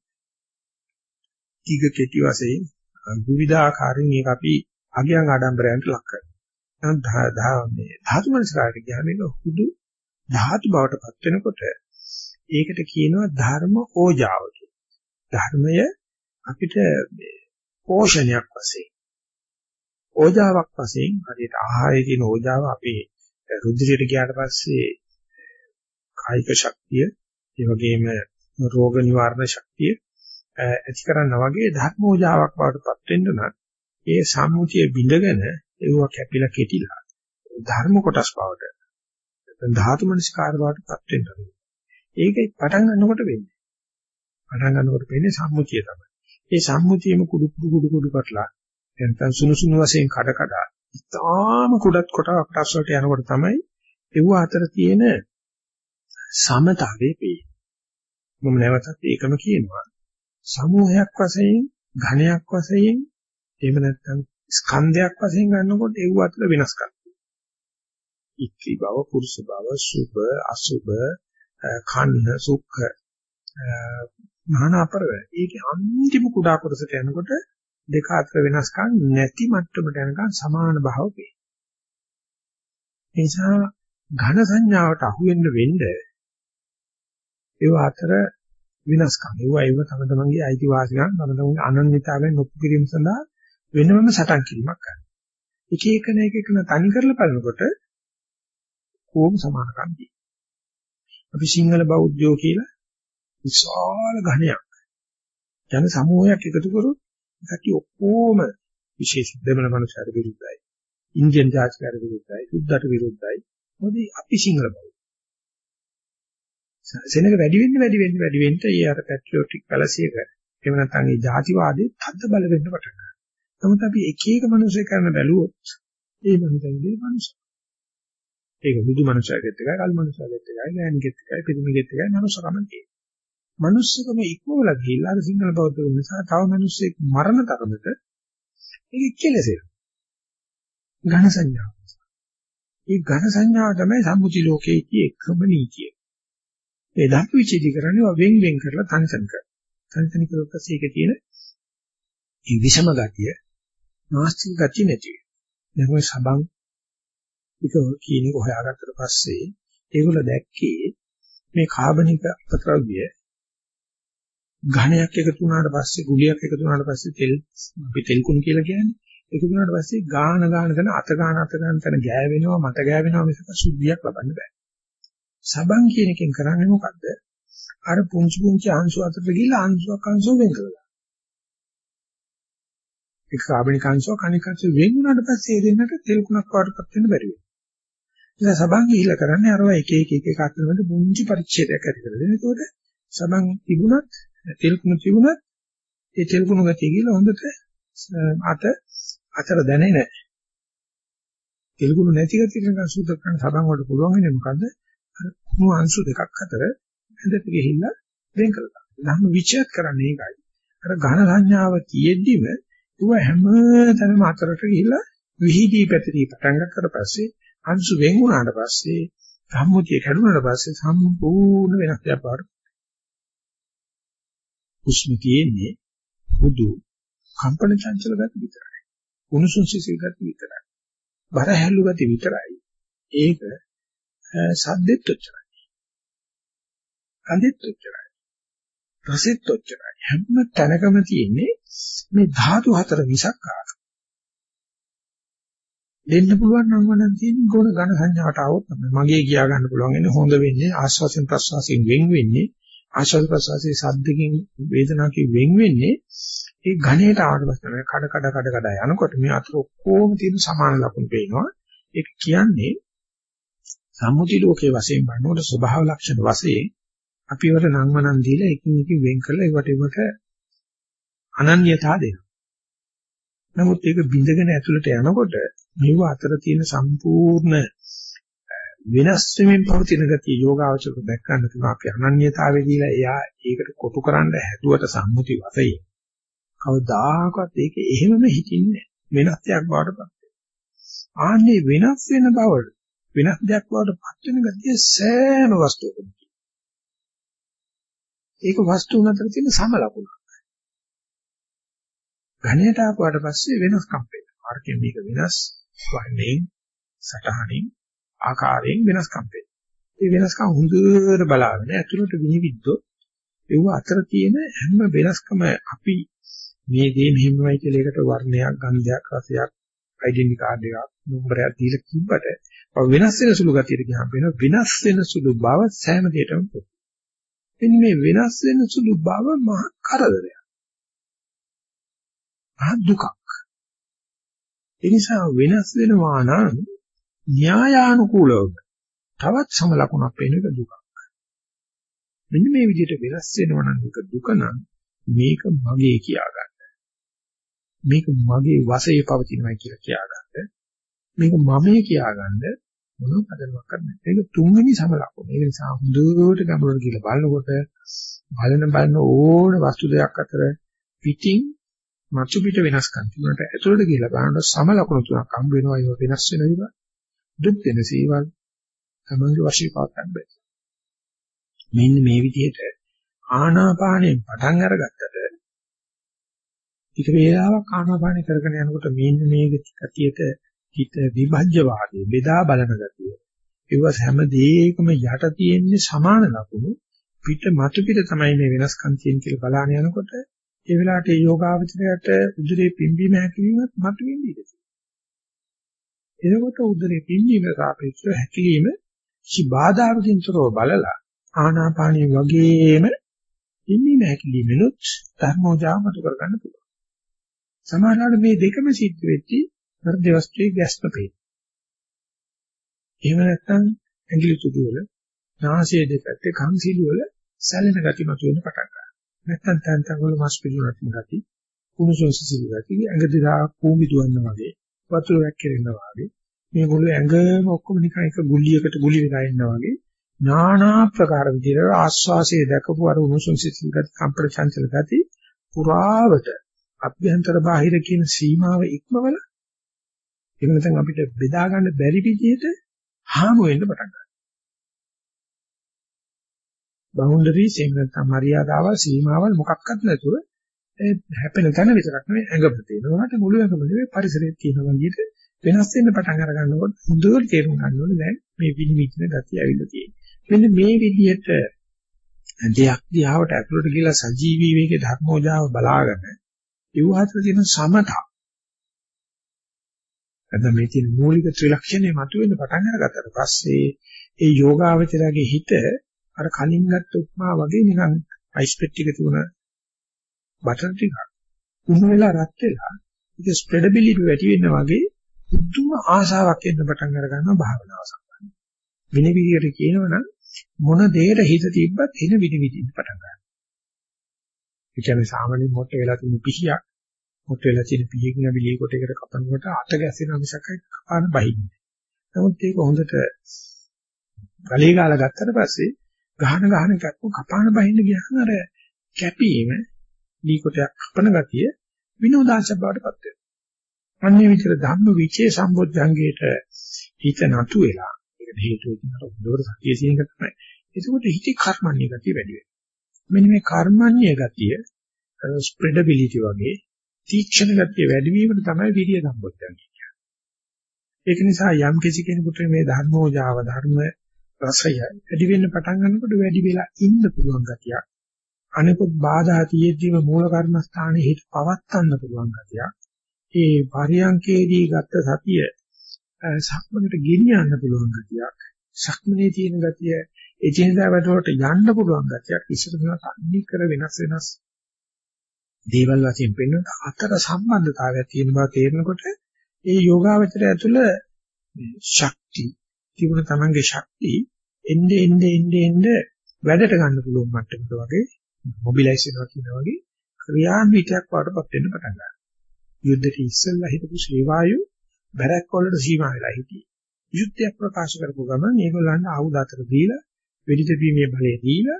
[SPEAKER 2] ටික කෙටි වශයෙන් විවිධාකාරයෙන් මේක අපි අගයන් ආඩම්බරයන්ට ලක් කරනවා. මේ ධාතු මනසිකාරය කියන්නේ මේක හුදු ධාතු බවට පත් වෙනකොට ඒකට කියනවා ධර්ම ඕජාව ධර්මය අපිට පෝෂණයක් වශයෙන් ඕජාවක් වශයෙන් හරියට ආහාරයේ තියෙන ඕජාව අපේ රුධිරයට ගියාට පස්සේ කායික ශක්තිය ඒ වගේම රෝග නිවාරණ ශක්තිය ඇති කරනා වගේ ධර්මෝජාවක් බවටපත් වෙන්න නම් ඒ සම්මුතිය බිඳගෙන ඒව කැපිලා කෙටිලා ධර්ම කොටස් බවට ධාතු මනස්කාර බවටපත් වෙන්න ඕනේ. ඒකයි පටන් ගන්නකොට වෙන්නේ. පටන් ගන්නකොට වෙන්නේ සම්මුතිය තමයි. ඒ සම්මුතියම කුඩු කුඩු කුඩු කුඩු කරලා නැත්නම් සුණු සුණු වශයෙන් කඩ කඩ ඉතාම කුඩත් කොට කොටස් වලට යනකොට තමයි ඒව අතර තියෙන සමතාවේ පේන්නේ. මම නැවතත් ඒකම කියනවා. සමූහයක් වශයෙන් ඝණයක් වශයෙන් එහෙම නැත්නම් ස්කන්ධයක් වශයෙන් ගන්නකොට ඒව අතර වෙනස්කම්. ඉක්ති බව, පුරුෂ බව, සුභ, අසුභ, කන්න, සුඛ, මහාන අපරව. ඒකේ අන්තිම කුඩා කොටසට යනකොට දෙක අතර වෙනස්කම් නැති මට්ටමට යනකම් සමාන භාව වේ. ඒ නිසා ඝන සංඥාවට අහු වෙන්න වෙන්න ඒව අතර විනාශකම්. ඒවා ඒව තම තමන්ගේ අයිතිවාසිකම් තම තමන්ගේ අනන්‍යතාවයෙන් ඔප්පු කිරීම සඳහා වෙනම සටන් කිරීමක් කරනවා. එක එකන එක එකන තනි කරලා බලනකොට කොහොම සමානකම් අපි සිංහල බෞද්ධයෝ කියලා විශාල ඝණයක් ජන සමූහයක් එකතු කරොත් ඒකටි ඔක්කොම විශේෂ දෙමළ මනුස්සයර විරුද්ධයි. ඉන්දියන් ජාතිකාර විරුද්ධයි, සුද්දට විරුද්ධයි. මොකද අපි සිංහල බෞද්ධ. සෙනඟ වැඩි වෙන්න වැඩි වෙන්න වැඩි වෙන්න ඒ අර පැට්‍රියොටික් පැලසි එක එහෙම නැත්නම් ඒ ජාතිවාදයේ තද්ද බල වෙන්න පටන් ගන්නවා. නමුත් අපි එක එක මිනිස්සු කරන බැලුවොත් ඒ මිනිස්සුන්ගේ මිනිස්සු. ඒක බුදු මනුස්සයෙක්ත් එකයි, කල් මනුස්සයෙක්ත් එකයි, ගෑණියෙක්ත් එකයි, පිරිමියෙක්ත් එකයි මනුස්සකම තියෙනවා. මනුස්සකම ඉක්මවලා ගිහිල්ලා අර සිංහල බෞද්ධ නිසා තව මිනිස්සෙක් මරණ තරමට ඒක කෙලෙසෙනවා. ඝන සංඥාව. මේ ඝන සංඥාව තමයි සම්මුති ලෝකයේ එකම නීතිය. ඒ ධර්ම විචේදී කරන්නේ වෙන් වෙන් කරලා තනිසන් කරනවා. තනිසන් කරුවොත් පස්සේ ඒකේ තියෙන මේ විෂම ගතිය, නාස්තික ගතිය නැති වෙනවා. දැන් ඔය සබන් එක කියන එක හොයාගත්තට පස්සේ ඒගොල්ල දැක්කේ මේ කාබනික අපද්‍රව්‍ය ඝණයක් එකතු වුණාට පස්සේ ගුලියක් එකතු වුණාට පස්සේ තෙල් අපි තෙල් කුණු කියලා කියන්නේ එකතු වුණාට පස්සේ ගාන ගාන කරන අත ගාන අත ගාන තන ගෑවෙනවා මත ගෑවෙනවා මිසක සුද්ධියක් ලබන්න බෑ. සබන් කියන එකෙන් කරන්නේ මොකද්ද? අර පුංචි පුංචි අංශු අතරට ගිහලා අංශුවක් අංශුව වෙන් කරලා. ඒක කාබනික අංශුව කණික අංශුව වෙන් වුණාට පස්සේ ඒ දෙන්නට තෙල් කුණක් වඩපත් වෙන්න බැරි වෙනවා. ඉතින් සබන් ගිහිලා කරන්නේ අරව එක එක එක එක අතරමැද පුංචි පරිච්ඡේදයක් ඇති කරලා දෙන. ඒකෝට සබන් තිබුණත් තෙල් කුණු තිබුණත් ඒ තෙල් කුණු ගතිය ගිහලා හොඳට අත අතර දැනේ නැහැ. තෙල් කුණු නැති ගතිය නිකන් සුද්ධ කරන්න සබන් වලට පුළුවන් වෙන්නේ මොකද්ද? අර කුණු අංශු දෙකක් අතර ඇඳට ගිහිල්ලා වෙන් කරලා. ධම්ම විචයත් කරන්නේ ඒකයි. අර ඝන සංඥාව කියෙද්දිම ඌ හැම තැනම අතරට ගිහිල්ලා විහිදී පැතිරී පටන් ගන්නතර පස්සේ අංශු වෙන් වුණාට පස්සේ සම්මුතිය කැඩුණාට පස්සේ සම්පූර්ණ වෙනස් දෙයක් වඩ. උෂ්ණ තියෙන්නේ හුදු කම්පන චංචල ගති විතරයි. උණුසුම් සිසිල් ගති විතරයි. බර හැලු ගති විතරයි. ඒක සද්දෙත් උච්චරයි. කන්දෙත් උච්චරයි. රසෙත් ඔච්චරයි. හැම තැනකම තියෙන්නේ මේ ධාතු හතර විසක් ආකාර. දෙන්න පුළුවන් නම් වනම් තියෙන ගුණ ඝන සංඥාවට આવොත් තමයි මගේ කියා ගන්න පුළුවන් ඉන්නේ හොඳ වෙන්නේ ආස්වාසෙන් ප්‍රසවාසයෙන් වෙන් වෙන්නේ ආස්වාද ප්‍රසවාසයේ සද්දකින් වේදනාවකින් වෙන් වෙන්නේ ඒ ඝණයට ආවට පස්සේ කඩ කඩ කඩ කඩ යනකොට මේ අතර ඔක්කොම තියෙන සමාන ලක්ෂණ පේනවා ඒක කියන්නේ සම්මුති ලෝකයේ වශයෙන් බලනකොට ස්වභාව ලක්ෂණ වශයෙන් අපි වල නම්මනම් දීලා එකින් එක වෙන් කරලා ඒවට ඒවට අනන්‍යතාව දෙනවා. නමුත් ඒක බිඳගෙන ඇතුළට යනකොට මේව අතර තියෙන සම්පූර්ණ වෙනස් වෙමින් පවතින ගතිය යෝගාවචරක දැක්කන්න තුන අපි අනන්‍යතාවයේ දීලා එයා ඒකට කොටු කරන්න හැදුවට සම්මුති වශයෙන් කවදාකවත් ඒක එහෙමම හිතින්නේ වෙනස් දෙයක් බවට පත් ආන්නේ වෙනස් වෙන බව වෙනස් දෙයක් බවට පත් වෙන ගතිය සෑම වස්තුවකම ඒක වස්තුන් අතර තියෙන සම ලකුණක්. ඝණයට ආපුවාට පස්සේ වෙනස්කම් වෙනවා. ආර්කයෙන් මේක වෙනස් වන්නේ සටහනින් ආකාරයෙන් වෙනස්කම් වෙනවා. මේ වෙනස්කම් හොඳට බලාගෙන ඇතුළට විනිවිදොත් ඒව අතර තියෙන හැම වෙනස්කම අපි මේ දේ මෙහෙමයි කියලා එකට වර්ණයක්, ගන්ධයක්, රසයක්, ඩෙන්ටි කාඩ් එකක්, නම්බරයක් දීලා කිව්වට වෙනස් වෙන සුළු ගතියට ගියාම වෙන වෙනස් වෙන සුළු බව සෑම දෙයකම පොත්. මෙන්න මේ වෙනස් වෙන සුළු බව මහ කරදරයක්. මහ දුකක්. ඒ නිසා වෙනස් වෙනවා නම් න්‍යායානුකූලව තවත් සම ලකුණක් වෙන එක දුකක්. මෙන්න මේ විදිහට වෙනස් වෙනවා නම් ඒක දුක නම් මේක මගේ කියාගන්න. මේක මගේ වශයේ පවතිනවා කියලා කියාගන්න. මේක මමයේ කියාගන්න මොනවද පදනමක් කරන්නේ. ඒක තුන්වෙනි සම ලකුණ. ඒ නිසා හොඳට ගැඹුරට කියලා බලනකොට බලන බලන ඕන වස්තු දෙයක් අතර පිටින් මතු පිට වෙනස්කම් තිබුණට ඇතුළට කියලා බලනකොට සම ලකුණු තුනක් හම්බ වෙනවා. ඒක වෙනස් වෙන ඒවා. දුක් දෙන සීවල් තමන්ගේ වශයෙන් පවත්න්න බෑ. මෙන්න මේ විදිහට ආනාපානයෙන් පටන් අරගත්තට ටික වේලාවක් ආනාපානය කරගෙන යනකොට මෙන්න මේ ගතියට හිත විභජ්‍යවාදී බෙදා බලන ගතිය. ඒව හැම දෙයකම යට තියෙන්නේ සමාන ලකුණු පිට මතු පිට තමයි මේ වෙනස්කම් තියෙන කියලා බලන යනකොට ඒ වෙලාවට ඒ යෝගාවචරයට උදරේ පිම්බීම හැකිලිමත් මතු වෙන්නේ ඉඳී. එතකොට උදරේ පිම්බීම සාපේක්ෂව හැකිලිම කි බාධාවකින් තොරව බලලා ආනාපානිය වගේම පිම්බීම හැකිලිමනොත් ධර්මෝජාමතු කරගන්න පුළුවන්. සමහරවිට මේ දෙකම සිද්ධ වෙච්චි හෘද වස්තුවේ ගැස්ම පේන. එහෙම නැත්නම් ඇඟිලි තුඩු වල නාසයේ දෙපැත්තේ කන් සිළු වල සැලෙන ගති මතුවෙන්න පටන් ගන්නවා. නැත්නම් තැන් තැන් වල මස් පිළිවෙලක් ගති, කුණුසොන් සිසිල් ගති, ඇඟ දිහා කූඹි දුවන්න වගේ, වතුර වැක්කිරෙනවා වගේ. මේ මුළු ඇඟම ඔක්කොම නිකන් එක ගුලියකට ගුලි වෙලා ඉන්නා වගේ නානා ප්‍රකාර විදිහට ආස්වාසයේ දැකපු අර උණුසුම් සිසිල් ගති, කම්පන චංචල ගති පුරාවට අභ්‍යන්තර බාහිර කියන සීමාව ඉක්මවල ඒක නැත්නම් අපිට බෙදා ගන්න බැරි විදිහට හාමු වෙන්න පටන් ගන්නවා. බවුන්ඩරිස් එහෙම නැත්නම් මරියාදාවල් සීමාවල් මොකක්වත් නැතුව ඒ හැපෙන තැන විතරක් නෙවෙයි ඇඟම තියෙනවා. මුළු ඇඟම නෙවෙයි පරිසරයේ තියෙන විදිහට වෙනස් වෙන්න පටන් අර ගන්නකොට හොඳට තේරුම් ගන්න ඕනේ දැන් මේ විනිවිදින ගතිය ඇවිල්ලා තියෙන්නේ. මෙන්න මේ විදිහට දෙයක් දිහාවට ඇතුළට ගිහලා සජීවී වේගේ ධර්මෝජාව බලාගෙන ඒව හතර තියෙන සමතා නැත්නම් මේ තියෙන මූලික ත්‍රිලක්ෂණය මතුවෙන්න පටන් අරගත්තට පස්සේ ඒ යෝගාවචරයේ හිත අර කලින් ගත්ත උපමා වගේ නිකන් අයිස් පෙට්ටියක තිබුණ බටර් ටිකක් උණු වෙලා රත් වෙලා ඒක ස්ප්‍රෙඩබිලිටි වැඩි වෙන වගේ පුදුම ආශාවක් එන්න පටන් අර ගන්නවා භාවනාව සම්බන්ධ. වින විදියට කියනවනම් මොන දෙයකට හිත තිබ්බත් එන විදි විදිහට පටන් ගන්නවා. ඒ කියන්නේ සාමාන්‍ය මොට්ට වෙලා තියෙන පිහියක් මොට වෙලා තියෙන පිහින් ඇවිලී කොට එකට කපනකොට අත ගැසෙන මිසක් කපාන බහින්නේ. නමුත් ඒක හොඳට ගලේ ගාලා ගත්තට පස්සේ ගහන ගහන කැප්පු කපාන බහින්න ගියාම අර කැපීම දී කොටයක් කපන ගතිය විනෝදාංශ බවට පත් වෙනවා. අන්නේ විතර ධම්ම විචේ සම්බොධ්‍යංගේට හිත නතු වෙලා ඒකට හේතුව තියෙනවා හොඳට සතිය සීනක තමයි. එතකොට හිතේ කර්මන්නේ ගතිය වැඩි වෙනවා. මෙන්න මේ කර්මන්නේ ගතිය ස්ප්‍රෙඩබිලිටි වගේ තීක්ෂණ ගතිය වැඩි වීමට තමයි විරිය සම්පෝච්චන් කියන්නේ. ඒක නිසා යම් කිසි කෙනෙකුට මේ ධර්මෝජාව ධර්ම රසය වැඩි වෙන්න පටන් ගන්නකොට වැඩි වෙලා ඉන්න පුළුවන් ගතියක් අනිකුත් බාධා තියෙද්දිම මූල කර්මස්ථානයේ හිත පවත්වන්න පුළුවන් ගතියක්. ඒ පරියංකේදී ගත්ත සතිය සක්මනට ගෙනියන්න පුළුවන් ගතියක්. සක්මනේ තියෙන ගතිය එදිනදා වැඩවලට යන්න පුළුවන් ගැතියක් ඉස්සර වෙනස් අනික් කර වෙනස් වෙනස් දේවල් වශයෙන් පෙන්වන අතර සම්බන්ධතාවයක් තියෙන බව තේරෙනකොට ඒ යෝගාවචරය ඇතුළ ශක්ති තිබුණ තමන්ගේ ශක්තිය එnde එnde එnde එnde වැඩට ගන්න පුළුවන් මට්ටමකට වගේ මොබිලයිස් වෙනවා කියන වගේ ක්‍රියාන්විතයක් වඩපත් වෙන්න පටන් ගන්නවා. යුද්ධෙට ඉස්සෙල්ලා හිටපු ශ්‍රීවායු බැරක් වලට සීමා වෙලා හිටියේ. යුද්ධයක් ප්‍රකාශ කරපු ගමන් ඒගොල්ලන්ට ආයුධ අතර දීලා වෙඩි තැබීමේ බලය දීලා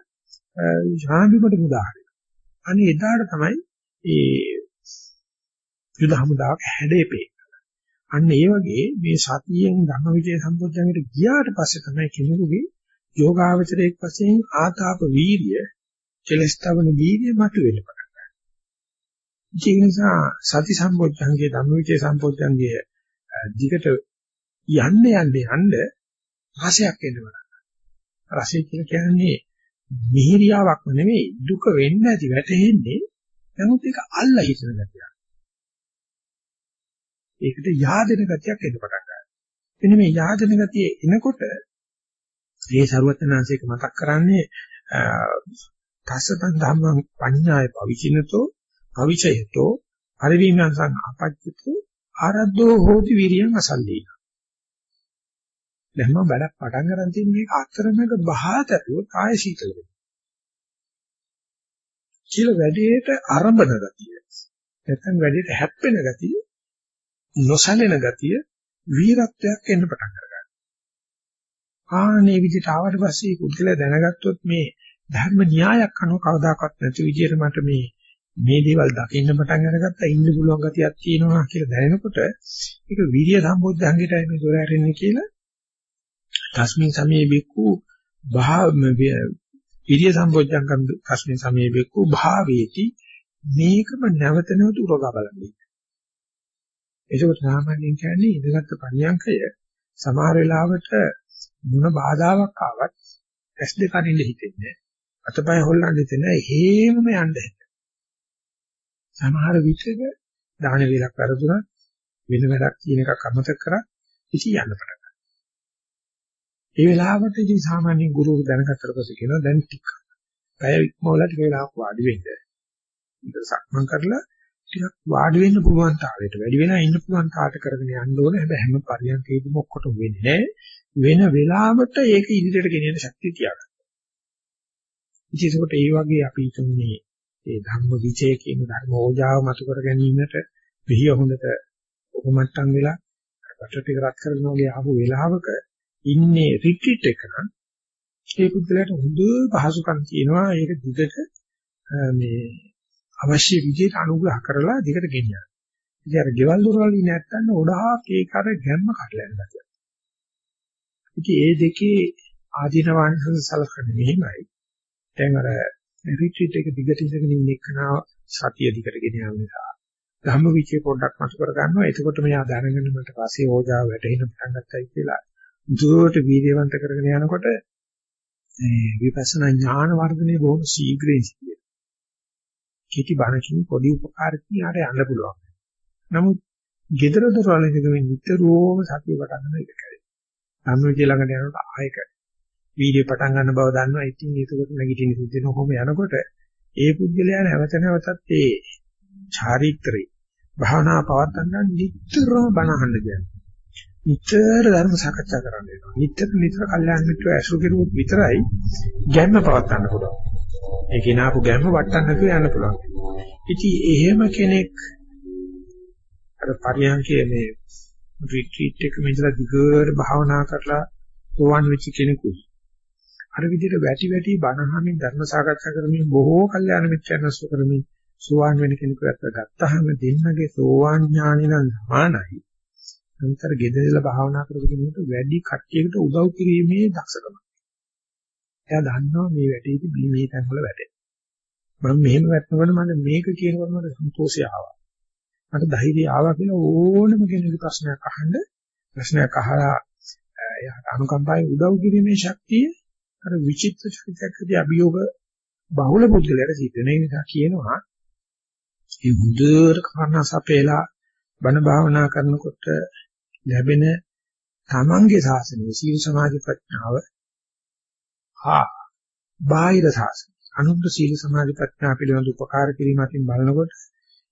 [SPEAKER 2] ශාන්තිමට මුදාහරිනවා. අනේ එදාට තමයි ඒ යුද හමුදාවක් හැඩේපේ. අන්න ඒ වගේ මේ සතියෙන් ධම්මවිජය සම්පෝඥයට ගියාට පස්සේ තමයි කෙනෙකුගේ යෝගාවචරයක් වශයෙන් ආතාප වීර්ය කෙලස්තවන වීර්ය මතුවෙන්න පටන් ගන්නවා. ඒ නිසා සති සම්පෝඥංගේ ධම්මවිජය සම්පෝඥංගේ දිගට යන්න යන්න යන්න රසයක් එනවා. රසය කියලා කියන්නේ මිහිරියාවක්ම නෙමෙයි දුක වෙන්නේ නැති වැටෙන්නේ නමුත් ඒක අල්ල හිතන ගතියක්. ඒකට yaadෙන ගතියක් එන්න පටන් ගන්නවා. එන්න මේ yaadෙන ගතිය එනකොට මේ ਸਰවඥාන්සේක මතක් කරන්නේ තස්සතන් ධම්මං පඤ්ඤාය පවිචිනතෝ පවිචයතෝ පරිවිමංසං අපච්චිතෝ ආරද්ධෝ හෝති විරියං අසල්ලී. දැන් මම වැඩක් පටන් ගන්න තියෙන මේක අතරමඟ බහාතරුව කාය සීතල වෙනවා. කියලා වැඩේට ආරම්භන ගතිය. නැත්නම් වැඩේට හැප්පෙන ගතිය, නොසැලෙන ගතිය, වීරත්වයක් එන්න පටන් ගන්නවා. ආනේ විදිහට ආවට පස්සේ පුද්ගලයා දැනගත්තොත් මේ ධර්ම න්‍යායක් අනුව කවදාකවත් නැති විදිහට මට මේ මේ දේවල් දකින්න පටන් අරගත්තා ඉන්න පුළුවන් ගතියක් තියෙනවා කියලා දැනෙනකොට ඒක විරිය සම්බොධ්‍යංගයටයි මේ දොර ඇරෙන්නේ කියලා තස්මින් සමේ බික්කු භාව ඉරිය සම්බොජ්ජංකම් තස්මින් සමේ බික්කු භාවේති. මේකම නැවත නැවත උරගා බලන්නේ. ඒකට සාමාන්‍යයෙන් කියන්නේ ඉඳගත් පරියන්කය සමහර වෙලාවට මොන බාධාවක් ආවත් ඇස් දෙක අරින්න හිතෙන්නේ අතපය හොල්ලන්න හිතෙන්නේ හේමම යන්න සමහර විටක දාන වේලක් වැරදුනා වෙන වැඩක් කියන එකක් අමතක කරා ඉති යන්න පටන් ඒ වෙලාවට ඉතින් සාමාන්‍ය ගුරුවරු දැනගත්තට පස්සේ කියනවා දැන් ටික. පැය ඉක්මවලා ටික වෙලාවක් වාඩි වෙන්න. ඒක සක්මන් කරලා ටිකක් වාඩි වෙන්න පුළුවන් තාලයට වැඩි වෙනා ඉන්න පුළුවන් තාලට කරගෙන යන්න ඕනේ. හැබැයි හැම පරියන්කේදීම ඔක්කොටම වෙන්නේ නැහැ. වෙන වෙලාවට ඒක ඉදිරියට ගෙනියන්න ශක්තිය තියාගන්න. ඉතින් ඒකට ඒ වගේ අපි හිතන්නේ ඒ ධර්ම විචය කියන ධර්ම ඕජාව මතු කර ගැනීමට පිළිය හොඳට උපමට්ටම් වෙලා රට ටික රත් කරගෙන වගේ ආපු වෙලාවක ඉන්නේ රිට්‍රීට් එක නම් ඒ පුද්ගලයාට හොඳ පහසුකම් තියෙනවා ඒක දිගට මේ අවශ්‍ය විදිහට අනුග්‍රහ කරලා දිගට ගෙනියන්න. ඉතින් අර ගෙවල් දොරවල් ඉන්නේ නැත්තම් ගොඩාක් ඒක අර ගැම්ම කඩලා යනවා. ඉතින් ඒ දෙකේ ආධිනවාංශ සලකන්නේ මෙහෙමයි. දැන් අර රිට්‍රීට් එක දිගට ඉඳගෙන ඉන්න එකනා සතිය දිගට ගෙන යාම නිසා ධම්ම විචේ පොඩ්ඩක් මතු කර ගන්නවා. එතකොට මෙයා දැනගෙන මට පස්සේ ඕජාව වැටෙන්න පටන් ගත්තයි කියලා දුරට වීර්යවන්ත කරගෙන යනකොට මේ විපස්සනා ඥාන වර්ධනය බොහොම ශීඝ්‍රයෙන් සිද්ධ වෙනවා. කීටි බණකින් පොඩි උපකාරකින් ආර යන්න පුළුවන්. නමුත් gedara දොරවල් ඉඳගෙන නිතරම සතිය පටන් ගන්න එක කරේ. සම්මුතිය ළඟට යනකොට ආයක වීර්ය පටන් ගන්න බව දන්නවා. ඉතින් ඒකකට නැගිටින්න සිද්ධ වෙන කොහොම යනකොට ඒ පුද්ගලයා නැවත නැවතත් ඒ චාරිත්‍රේ භාවනා පවත්වන්න නිතරම බණ අහන්න කියන්නේ. නිතර ධර්ම සාකච්ඡා කරන්න වෙනවා. නිතර නිතර කල්යාණ මිත්‍ර ඇසුරු කෙරුවොත් විතරයි ගැම්ම පවත් ගන්න පුළුවන්. ඒ කිනාපු ගැම්ම වටන්න නැතුව යන්න පුළුවන්. ඉතින් එහෙම කෙනෙක් අර පරියන්කේ මේ රිට්‍රීට් එක මෙතන දිගට භාවනා කරලා සෝවන් වෙච්ච කෙනෙකුයි. අර විදිහට වැටි වැටි බණහමින් ධර්ම සාකච්ඡා කරමින් බොහෝ කල්යාණ මිත්‍රයන් අසු කරමින් සෝවන් වෙන කෙනෙකුට ගත්තාම දෙන්නගේ සෝවන් ඥානෙ නම් සමානයි. නමුත් අර ගෙදරලා භාවනා කරපු කෙනෙකුට වැඩි කට්ටියකට උදව් කිරීමේ දක්ෂකම. එයා දන්නවා මේ වැඩේදී මේ තැන් වල වැඩේ. මම මෙහෙම වැටෙනකොට මට මේක කියනකොට මට සන්තෝෂය ආවා. මට ධෛර්යය ආවා කියලා ඕනම කෙනෙකුට ප්‍රශ්නයක් අහන්න ප්‍රශ්නයක් අහලා එයාට අනුකම්පාවෙන් උදව් කිරීමේ ශක්තිය අර විචිත්‍ර ශක්තියකදී අභියෝග බහුල පුද්ගලයාට සිද්ධ වෙන නිසා කියනවා මේ හොඳට කර්ණස් අපේලා බණ භාවනා කරනකොට ලැබෙන තමන්ගේ ශාසනයේ සීල සමාධි ප්‍රඥාව හා බාහිර ශාසනය අනුන්ට සීල සමාධි ප්‍රඥා පිළිබඳ උපකාර කිරීම අතින් බලනකොට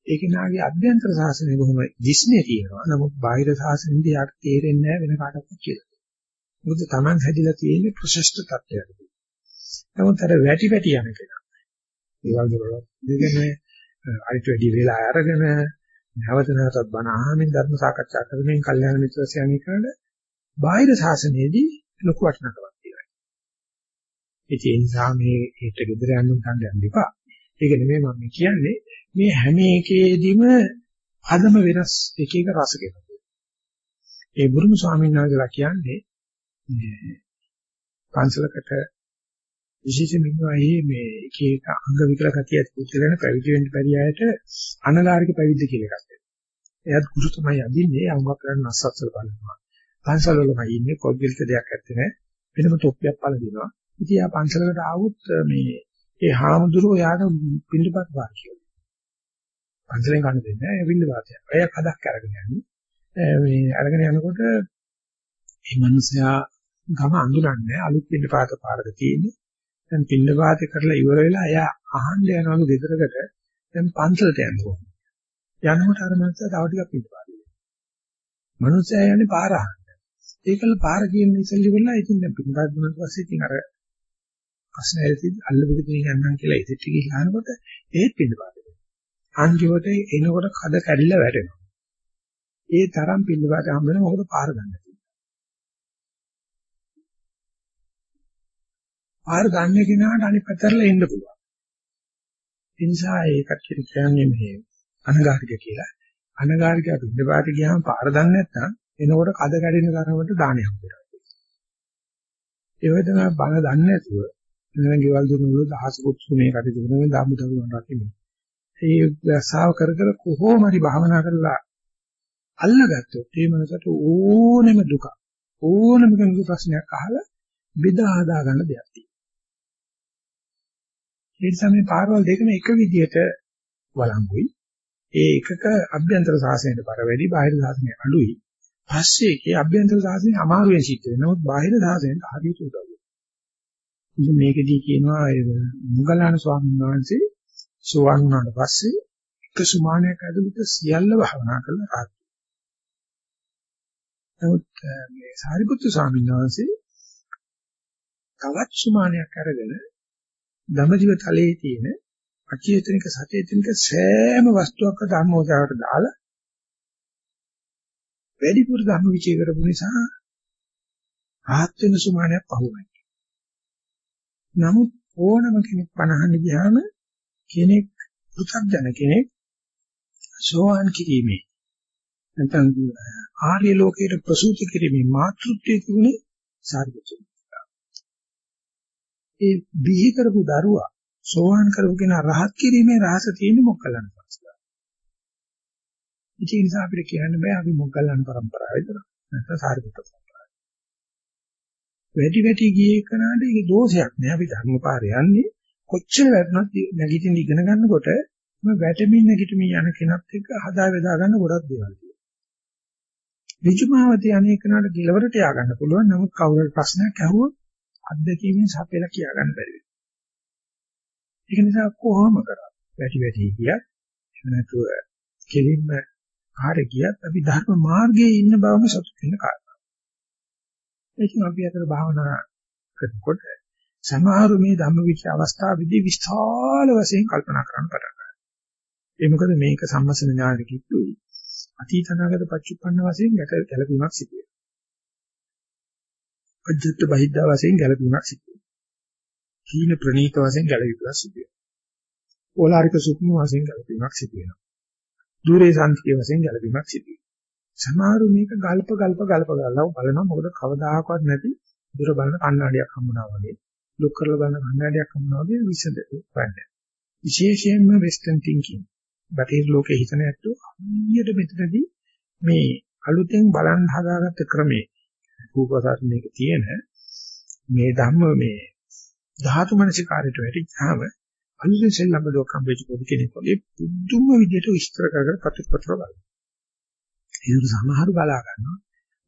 [SPEAKER 2] ඒක නාගේ අභ්‍යන්තර ශාසනය බොහොම දිස්නේ තියෙනවා. නමුත් බාහිර ශාසනෙදී යාට තේරෙන්නේ නැහැ වෙන කාටවත් කියලා. මොකද Taman හැදිලා තියෙන්නේ ප්‍රශස්ත තත්ත්වයක. නමුත් අර වැටි වැටි යන කෙනා. ඒවල් දරවල දෙන්නේ අරිට වැඩි වෙලා අරගෙන නැවත නැවතත් බණ අහමින් ධර්ම සාකච්ඡා කරමින් කල්යාණ මිත්‍රයන් කරන බාහිර ශාසනයේදී ලොකු වටිනාකමක් තියෙනවා. ඒ නිසා මේ හිත ගෙදර යන්න ගන්න යන්න එපා. ඒක නෙමෙයි මම කියන්නේ මේ හැම එකේදීම අදම වෙනස් එක එක රස ගෙනවා. ඒ බුදුම ස්වාමීන් වහන්සේලා කියන්නේ පන්සලකට විශේෂයෙන්ම මේ එක එක අංග විකල ගතිය ඇති පුද්ගලයන් පැවිදි වෙන්න බැරි අයට අනගාരിക පැවිද්ද කියලා එකක් තියෙනවා. එයාත් ගුරු තමයි අදින්නේ අංගක් කරන්න අස්සස්සල බලනවා. පන්සල වලමයි ඉන්නේ කොද්දිල්ක දෙයක් ඇත්තේ නැහැ. වෙනම තොප්පියක් පළ දෙනවා. ඉතින් ආ පන්සලකට ආවොත් මේ ඒ හාමුදුරුවෝ යාට පිළිපත් වාර කියලා. පන්සලෙන් ගන්න දෙන්නේ නැහැ. ඒ පිළිපත්ය. එයා කඩක් අරගෙන යන්නේ. මේ අරගෙන යනකොට මේ මිනිසයා ගම අඳුරන්නේ අලුත් පිළිපාත පාරක තියෙන්නේ. දැන් පිළිපාත කරලා ඉවර වෙලා එයා අහන්න යනවලු ගෙදරකට දැන් පන්සලට යනවා. යනකොට අර මිනිසා තව ටිකක් පිළිපාත. මිනිසයා යන්නේ පාර අහන්න. ඒකල පාර කියන ඉස්සෙල්ලි වෙලා ඉතින් දැන් පිළිපාත දුන්නාට පස්සේ ඉතින් අර ප්‍රශ්න ඇවිත් අල්ලපු දෙයක් යන්නම් කියලා ඉතින් ගිහින් අහනකොට ඒත් පිළිපාත. අන්තිමට එනකොට කඩ කැඩිලා වැටෙනවා. ඒ තරම් පිළිපාත හම්බ වෙන මොකද පාර ගන්න. පාර ගන්න කෙනාට අනිත් පැතරලා එන්න පුළුවන්. ඒ නිසා ඒකට කියන්නේ මේ අනගාරික කියලා. අනගාරික පිට පාට ගියාම පාර දන්නේ නැත්නම් එනකොට කද කැඩෙන තරමට දානයක් වෙනවා. ඒ වගේ තමයි බල දන්නේ නැතුව එන ගෙවල් දුන්නු දහසකුත් සුමේ කටයුතු කරන දාමු දරුවන් රකිමි. ඒ රසාව කර කර කොහොම හරි භාවනා කරලා අල්ලගත්තොත් ඒ මනසට ඕනෙම දුක ඕනෙම කෙනෙකුගේ ප්‍රශ්නයක් අහලා බෙදා හදා ගන්න දෙයක් තියෙනවා. ඒ නිසා මේ පාරවල් දෙකම එක විදිහට වළංගුයි. ඒ එකක අභ්‍යන්තර සාසනයට බර වැඩි බාහිර සාසනය අඩුයි. පස්සේ ඒකේ අභ්‍යන්තර සාසනය අමාරුවෙන් සිද්ධ වෙනවා. නමුත් බාහිර සාසනයට හරියට උදව් වෙනවා. ඉතින් මේකදී කියනවා මුගලන් ස්වාමීන් වහන්සේ සෝවාන් වුණාට පස්සේ එක සුමානයක් ඇතුළත සියල්ල භවනා කරලා රාත්. නමුත් මේ සාරිපුත්තු ස්වාමීන් වහන්සේ තවත් සුමානයක් අරගෙන ධම්මජීව තලයේ තියෙන අචේතනික සචේතනික සෑම වස්තුවක්ක ධර්මෝචාරයට දාලා වැඩිපුර ධර්ම විචය කරපු නිසා ආත් වෙන සුමානයක් පහුවයි. නමුත් ඕනම කෙනෙක් පණහන්න ගියාම කෙනෙක් පු탁ජන කෙනෙක් සෝවාන් කිරීමේ නැත්නම් ආර්ය ලෝකයට ප්‍රසූති කිරීමේ මාතෘත්වයේ තිබුණේ සාරිපුත්‍ර. ඒ බිහි කරපු දරුවා සෝවාන් කරපු කෙනා රහත් කිරීමේ රහස තියෙන්නේ මොග්ගල්ලාන පරම්පරාව. ඒ නිසා අපිට කියන්න බෑ අපි මොග්ගල්ලාන පරම්පරාව විතරයි. නැත්නම් සාරිපුත්‍ර පරම්පරාව. වැඩි වැඩි ගියේ කනට ඒක දෝෂයක් නෑ අපි ධර්මපාරේ යන්නේ කොච්චර වැටුණත් නැගිටින්න ඉගෙන ගන්නකොට මම වැටෙමින් නැගිටමින් යන කෙනත් එක්ක හදා වේදා ගන්න ගොඩක් දේවල් තියෙනවා. ඍජුමාවතේ අනේකනට දිලවරට ය아가න්න පුළුවන්. නමුත් කවුරුත් ප්‍රශ්නයක් අහුවොත් අත්දැකීමෙන් සපෙලා කියා ගන්න බැරි වෙනවා. ඒක නිසා කොහොම කරත් වැටි වැටි ගියත් එහෙම නැතුව කෙලින්ම කාර්ය ගියත් අපි ධර්ම මාර්ගයේ ඉන්න බවම සතුටු වෙන කාරණා. ඒකම අපි අතර භාවනා කරනකොට සමහර මේ ධම්මවිච අවස්ථාවේදී විශාල වශයෙන් කල්පනා කරන්න පටන් ගන්නවා. ඒ මොකද මේක සම්මසන ඥානෙ කිව්වොයි. අතීත අනාගත පච්චුප්පන්න වශයෙන් ගැලපීමක් සිදු වෙනවා. අජත්ත බහිද්දා වශයෙන් ගැලපීමක් සිදු වෙනවා. කීන ප්‍රනීත වශයෙන් ගැලපීමක් සිදු වෙනවා. ඕලාරික සුක්ම වශයෙන් ගැලපීමක් සිදු වෙනවා. දුරේ සාන්තික වශයෙන් ගැලපීමක් සිදු වෙනවා. සමහර මේක ගල්ප ගල්ප ගල්ප ගලව බලනවා මොකද කවදාකවත් නැති දුර බලන කණ්ණාඩියක් හම්බුනා වගේ ලොක් කරලා බලන කණ්ණාඩියක් හම්බුනා වගේ විසඳ ගන්න. විශේෂයෙන්ම වෙස්ටර්න් තින්කින් බටහිර ලෝකයේ හිතන ඇත්තෝ අනියට මෙතනදී මේ අලුතෙන් බලන් හදාගත්ත ක්‍රමේ රූපසාරණයක තියෙන මේ ධම්ම මේ ධාතු මනසිකාරයට වැටිච්චාම අලුතෙන් සෙල්ලම් බඩුවක් හම්බෙච්ච පොඩි කෙනෙක් වගේ පුදුම විදියට විස්තර කරගෙන පතුරු පතුරු බලනවා. ඒක සමහරු බලා ගන්නවා.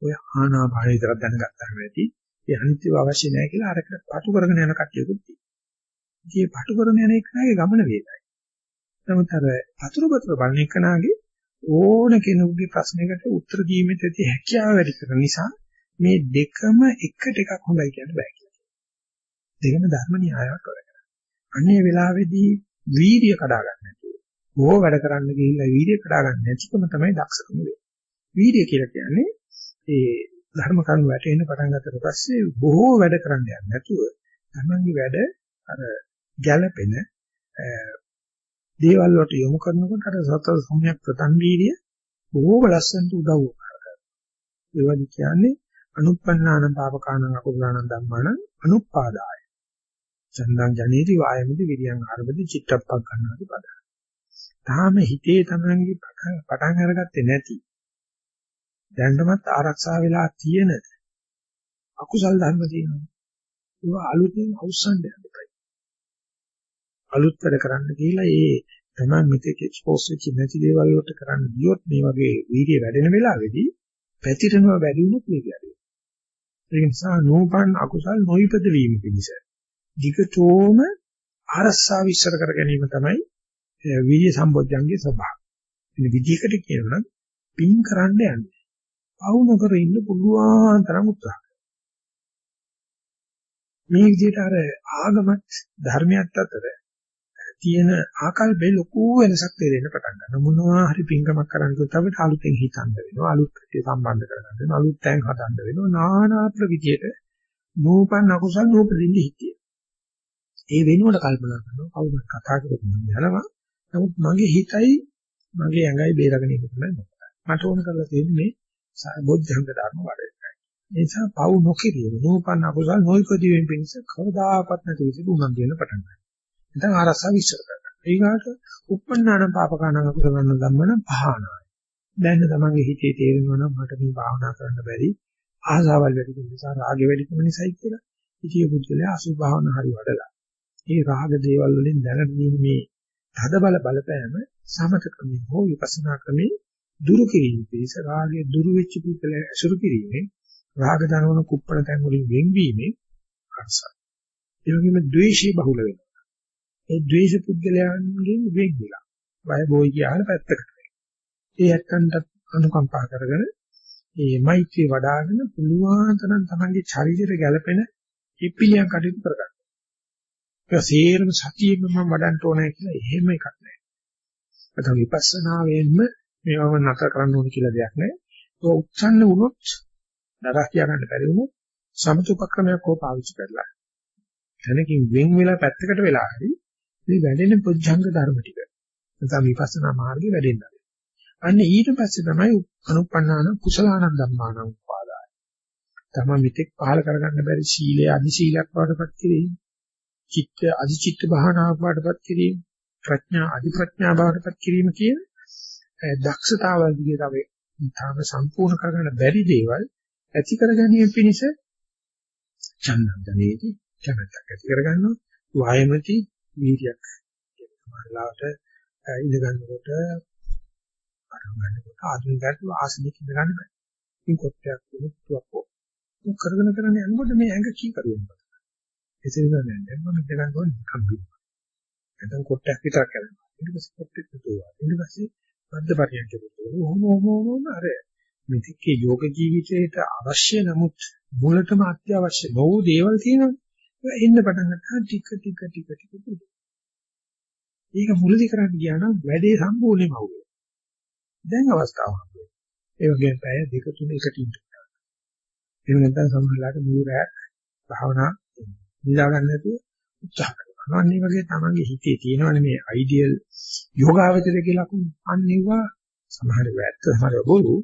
[SPEAKER 2] ඔය ආනාපාන විතරක් දැනගත්තාම ඇති. ඒ අනිත්‍යව අවශ්‍ය නැහැ කියලා අරකට පටු කරගෙන යන කට්ටියකුත් තියෙනවා. ඉතින් පටු කරගෙන යන එකනාගේ ගමන වේදයි. නමුත් අර පතුරු පතුරු බලන එකනාගේ ඕන කෙනෙකුගේ ප්‍රශ්නයකට උත්තර දීමේ ඇති හැකියාව වැඩි කරන නිසා මේ දෙකම එකට එකක් හොඳයි කියන්න බෑ කියලා. දෙකම ධර්ම න්‍යායක් කරගෙන. අනේ වෙලාවේදී වීර්ය කඩා ගන්න නැතුව බොහෝ වැඩ කරන්න ගිහිල්ලා වීර්ය කඩා ගන්න නැතිකම තමයි දක්ෂකම වෙන්නේ. වීර්ය කියලා කියන්නේ ඒ ධර්ම කරුණු වැටෙන්න පටන් ගන්නට පස්සේ බොහෝ වැඩ කරන්න යන්නේ නැතුව තමන්ගේ වැඩ අර ගැළපෙන දේවල් වලට යොමු කරනකොට අර සතර සම්‍යක් ප්‍රතන් වීර්ය බොහෝ ලස්සනට උදව් කරනවා. ඒ වගේ කියන්නේ අනුප්පන්නාන පාපකානං අකුසලානං ධම්මානං අනුපාදාය. චන්දං ජනේති වායමති විරියං ආරබති චිත්තප්පක් ගන්නාදී පද. තාම හිතේ තමන්ගේ පටන් අරගත්තේ නැති දැනටමත් ආරක්ෂා වෙලා තියෙන අකුසල් ධර්ම තියෙනවා. ඒවා අලුතෙන් අවසන් දෙන්නයි. අලුත් වැඩ කරන්න කියලා ඒ තමයි මෙතෙක් එක්ස්පෝස් වෙච්ච නැති දේවල් වලට කරන්න ගියොත් මේ වගේ වීර්ය වැඩෙන වෙලාවේදී පැතිරෙනවා වැඩි වුණොත් මේක වැඩි. ඒ නිසා නූපන් අකුසල් නොයිපද වීම පිණිස ධිකතෝම අරස්සා විශ්සර කර ගැනීම තමයි වීර්ය සම්බොධ්‍යංගේ ස්වභාවය. ඉතින් විදිහකට කියනවා පින් කරන්න යන්නේ. පවු නොකර ඉන්න පුළුවන් තරම් උත්සාහ මේ විදිහට අර ආගමත් ධර්මයත් අතර තියෙන ආකල්පේ ලොකු වෙනසක් තේරෙන්න පටන් ගන්නවා. මොනවා හරි පින්කමක් කරන්න කිව්වොත් අපිට අලුතෙන් හිතන්න වෙනවා. අලුත් කටේ සම්බන්ධ කරගන්න වෙනවා. අලුත් තැන් හදන්න වෙනවා. নানা ප්‍රවිදියට නූපන් අකුසල් නූපදින්න හිතිය. ඒ වෙනුවට කල්පනා කරනවා කවුරුත් කතා කරපු මම යනවා. නමුත් මගේ හිතයි මගේ ඇඟයි බේරගෙන ඉන්න තමයි මට ඕන කරලා තියෙන්නේ මේ බොද්ධංග ධර්ම වඩේ. ඒ නිසා පව් නොකිරීම නූපන් අකුසල් නොයිපදීවෙන් පිණිස කවදාකවත් නැති විදිහට උනන් දෙන්න පටන් ගන්නවා. නැත්නම් ආරසා විශ්සර කරගන්න. ඊගාට උප්පන්නාන පාපකානං අකුසලන ධම්මන පහනායි. දැන් තමන්ගේ හිතේ තේරෙනවා නම් මට මේ භාවනා කරන්න බැරි ආසාවල් වැඩි වෙන නිසා රාගෙ වැඩිකම නිසායි කියලා. ඉතියේ පුද්ගලයා අසුභ භාවනා හරි වඩලා. ඒ රාග දේවල් වලින් දැනට මේ තද බල බලපෑම සමත ක්‍රමී හෝ විපස්සනා ක්‍රමී දුරු කිරීම පිණිස රාගයේ දුරු වෙච්ච පුද්ගලයා අසුරු කිරීමෙන් රාග දනවන කුප්පණ තැන් වලින් වෙන්වීමෙන් අරසයි. ඒ වගේම ද්වේෂය බහුල වෙනවා. ඒ ද්වේෂ පුද්ගලයන්ගෙන් වෙන් වෙලා බය බොයි කියලා පැත්තකට වෙනවා. ඒ ඇත්තන්ට අනුකම්පා කරගෙන මේ මෛත්‍රී වඩ아가න පුළුවන් තරම් තමන්ගේ ශරීරයට ගැළපෙන ඉපිලියම් කටයුතු කරගන්න. ඒක සේරම සතියෙම මම වඩන්න ඕනේ කියලා එහෙම එකක් නැහැ. නැත්නම් විපස්සනාවෙන්ම මේවම නතර කරන්න ඕනේ කියලා දෙයක් නැහැ. ඒක උත්සන්න වුණොත් නරක කියන්න බැරි වුණොත් සමත උපක්‍රමයක් හෝ පාවිච්චි කරලා. එතනකින් වෙන් වෙලා පැත්තකට වෙලා හරි මේ වැඩෙන පොච්චංග ධර්ම ටික. නැත්නම් විපස්සනා මාර්ගේ වැඩෙන්න. අන්න ඊට පස්සේ තමයි අනුපන්නාන කුසලානන් ධම්මාන උපාදාය. තම මිත්‍යක් පහල කරගන්න බැරි සීලය අදි සීලයක් වඩපත් කිරීම. චිත්ත අදි චිත්ත භාවනාවක් වඩපත් කිරීම. ප්‍රඥා අදි ප්‍රඥා භාවනාවටපත් කිරීම කියන දක්ෂතාවල් දිගේ තව තාම සම්පූර්ණ කරගන්න බැරි දේවල් ඇති කර ගැනීම පිණිස ඡන්දන්තනේදී කැමැත්තක් ඇති කරගන්නවා වායමති වීර්යයක් සමහරලාට ඉඳ ගන්නකොට අරන් ගන්නකොට ආධුනිකයන්ට ආසනික ඉඳ ගන්න බෑ. ඉතින් කොටයක් වුණොත් මොක කරගෙන කරගෙන යනකොට මේ ඇඟ කී කරුවෙන්ද? එසේ නෑ දැන් මම ඉඳ ගන්නකොට කම්බි. නැත්නම් කොටයක් විතරක් කරනවා. ඊට පස්සේ කොටෙත් තුවා. ඊට පස්සේ මද්ද පරියන්ක පුතෝ. ඔහොම ඔහොම අර මේකේ යෝග ජීවිතයට අවශ්‍ය නමුත් මුලටම අත්‍යවශ්‍ය නොවු දේවල් තියෙනවනේ. ඒක එන්න පටන් ගත්තා ටික ටික ටික ටික ටික. ඒක මුලදී කරන්න ගියා නම් වැඩේ සම්පූර්ණයෙන්ම අවුල්. දැන් අවස්ථාවක්. ඒ වගේම පැය දෙක තුන එකට ඉන්න. එහෙම නැත්නම් සමහරලාට මුරයක් භාවනා නිදා ගන්න නැතුව උත්සාහ කරනවා. අන්න ඒ වගේ තමන්ගේ හිතේ තියෙනවනේ මේ අයිඩියල් යෝගාවචර කියලා කුම් අන්නේවා සමහර වැත්ත සමහර බොරු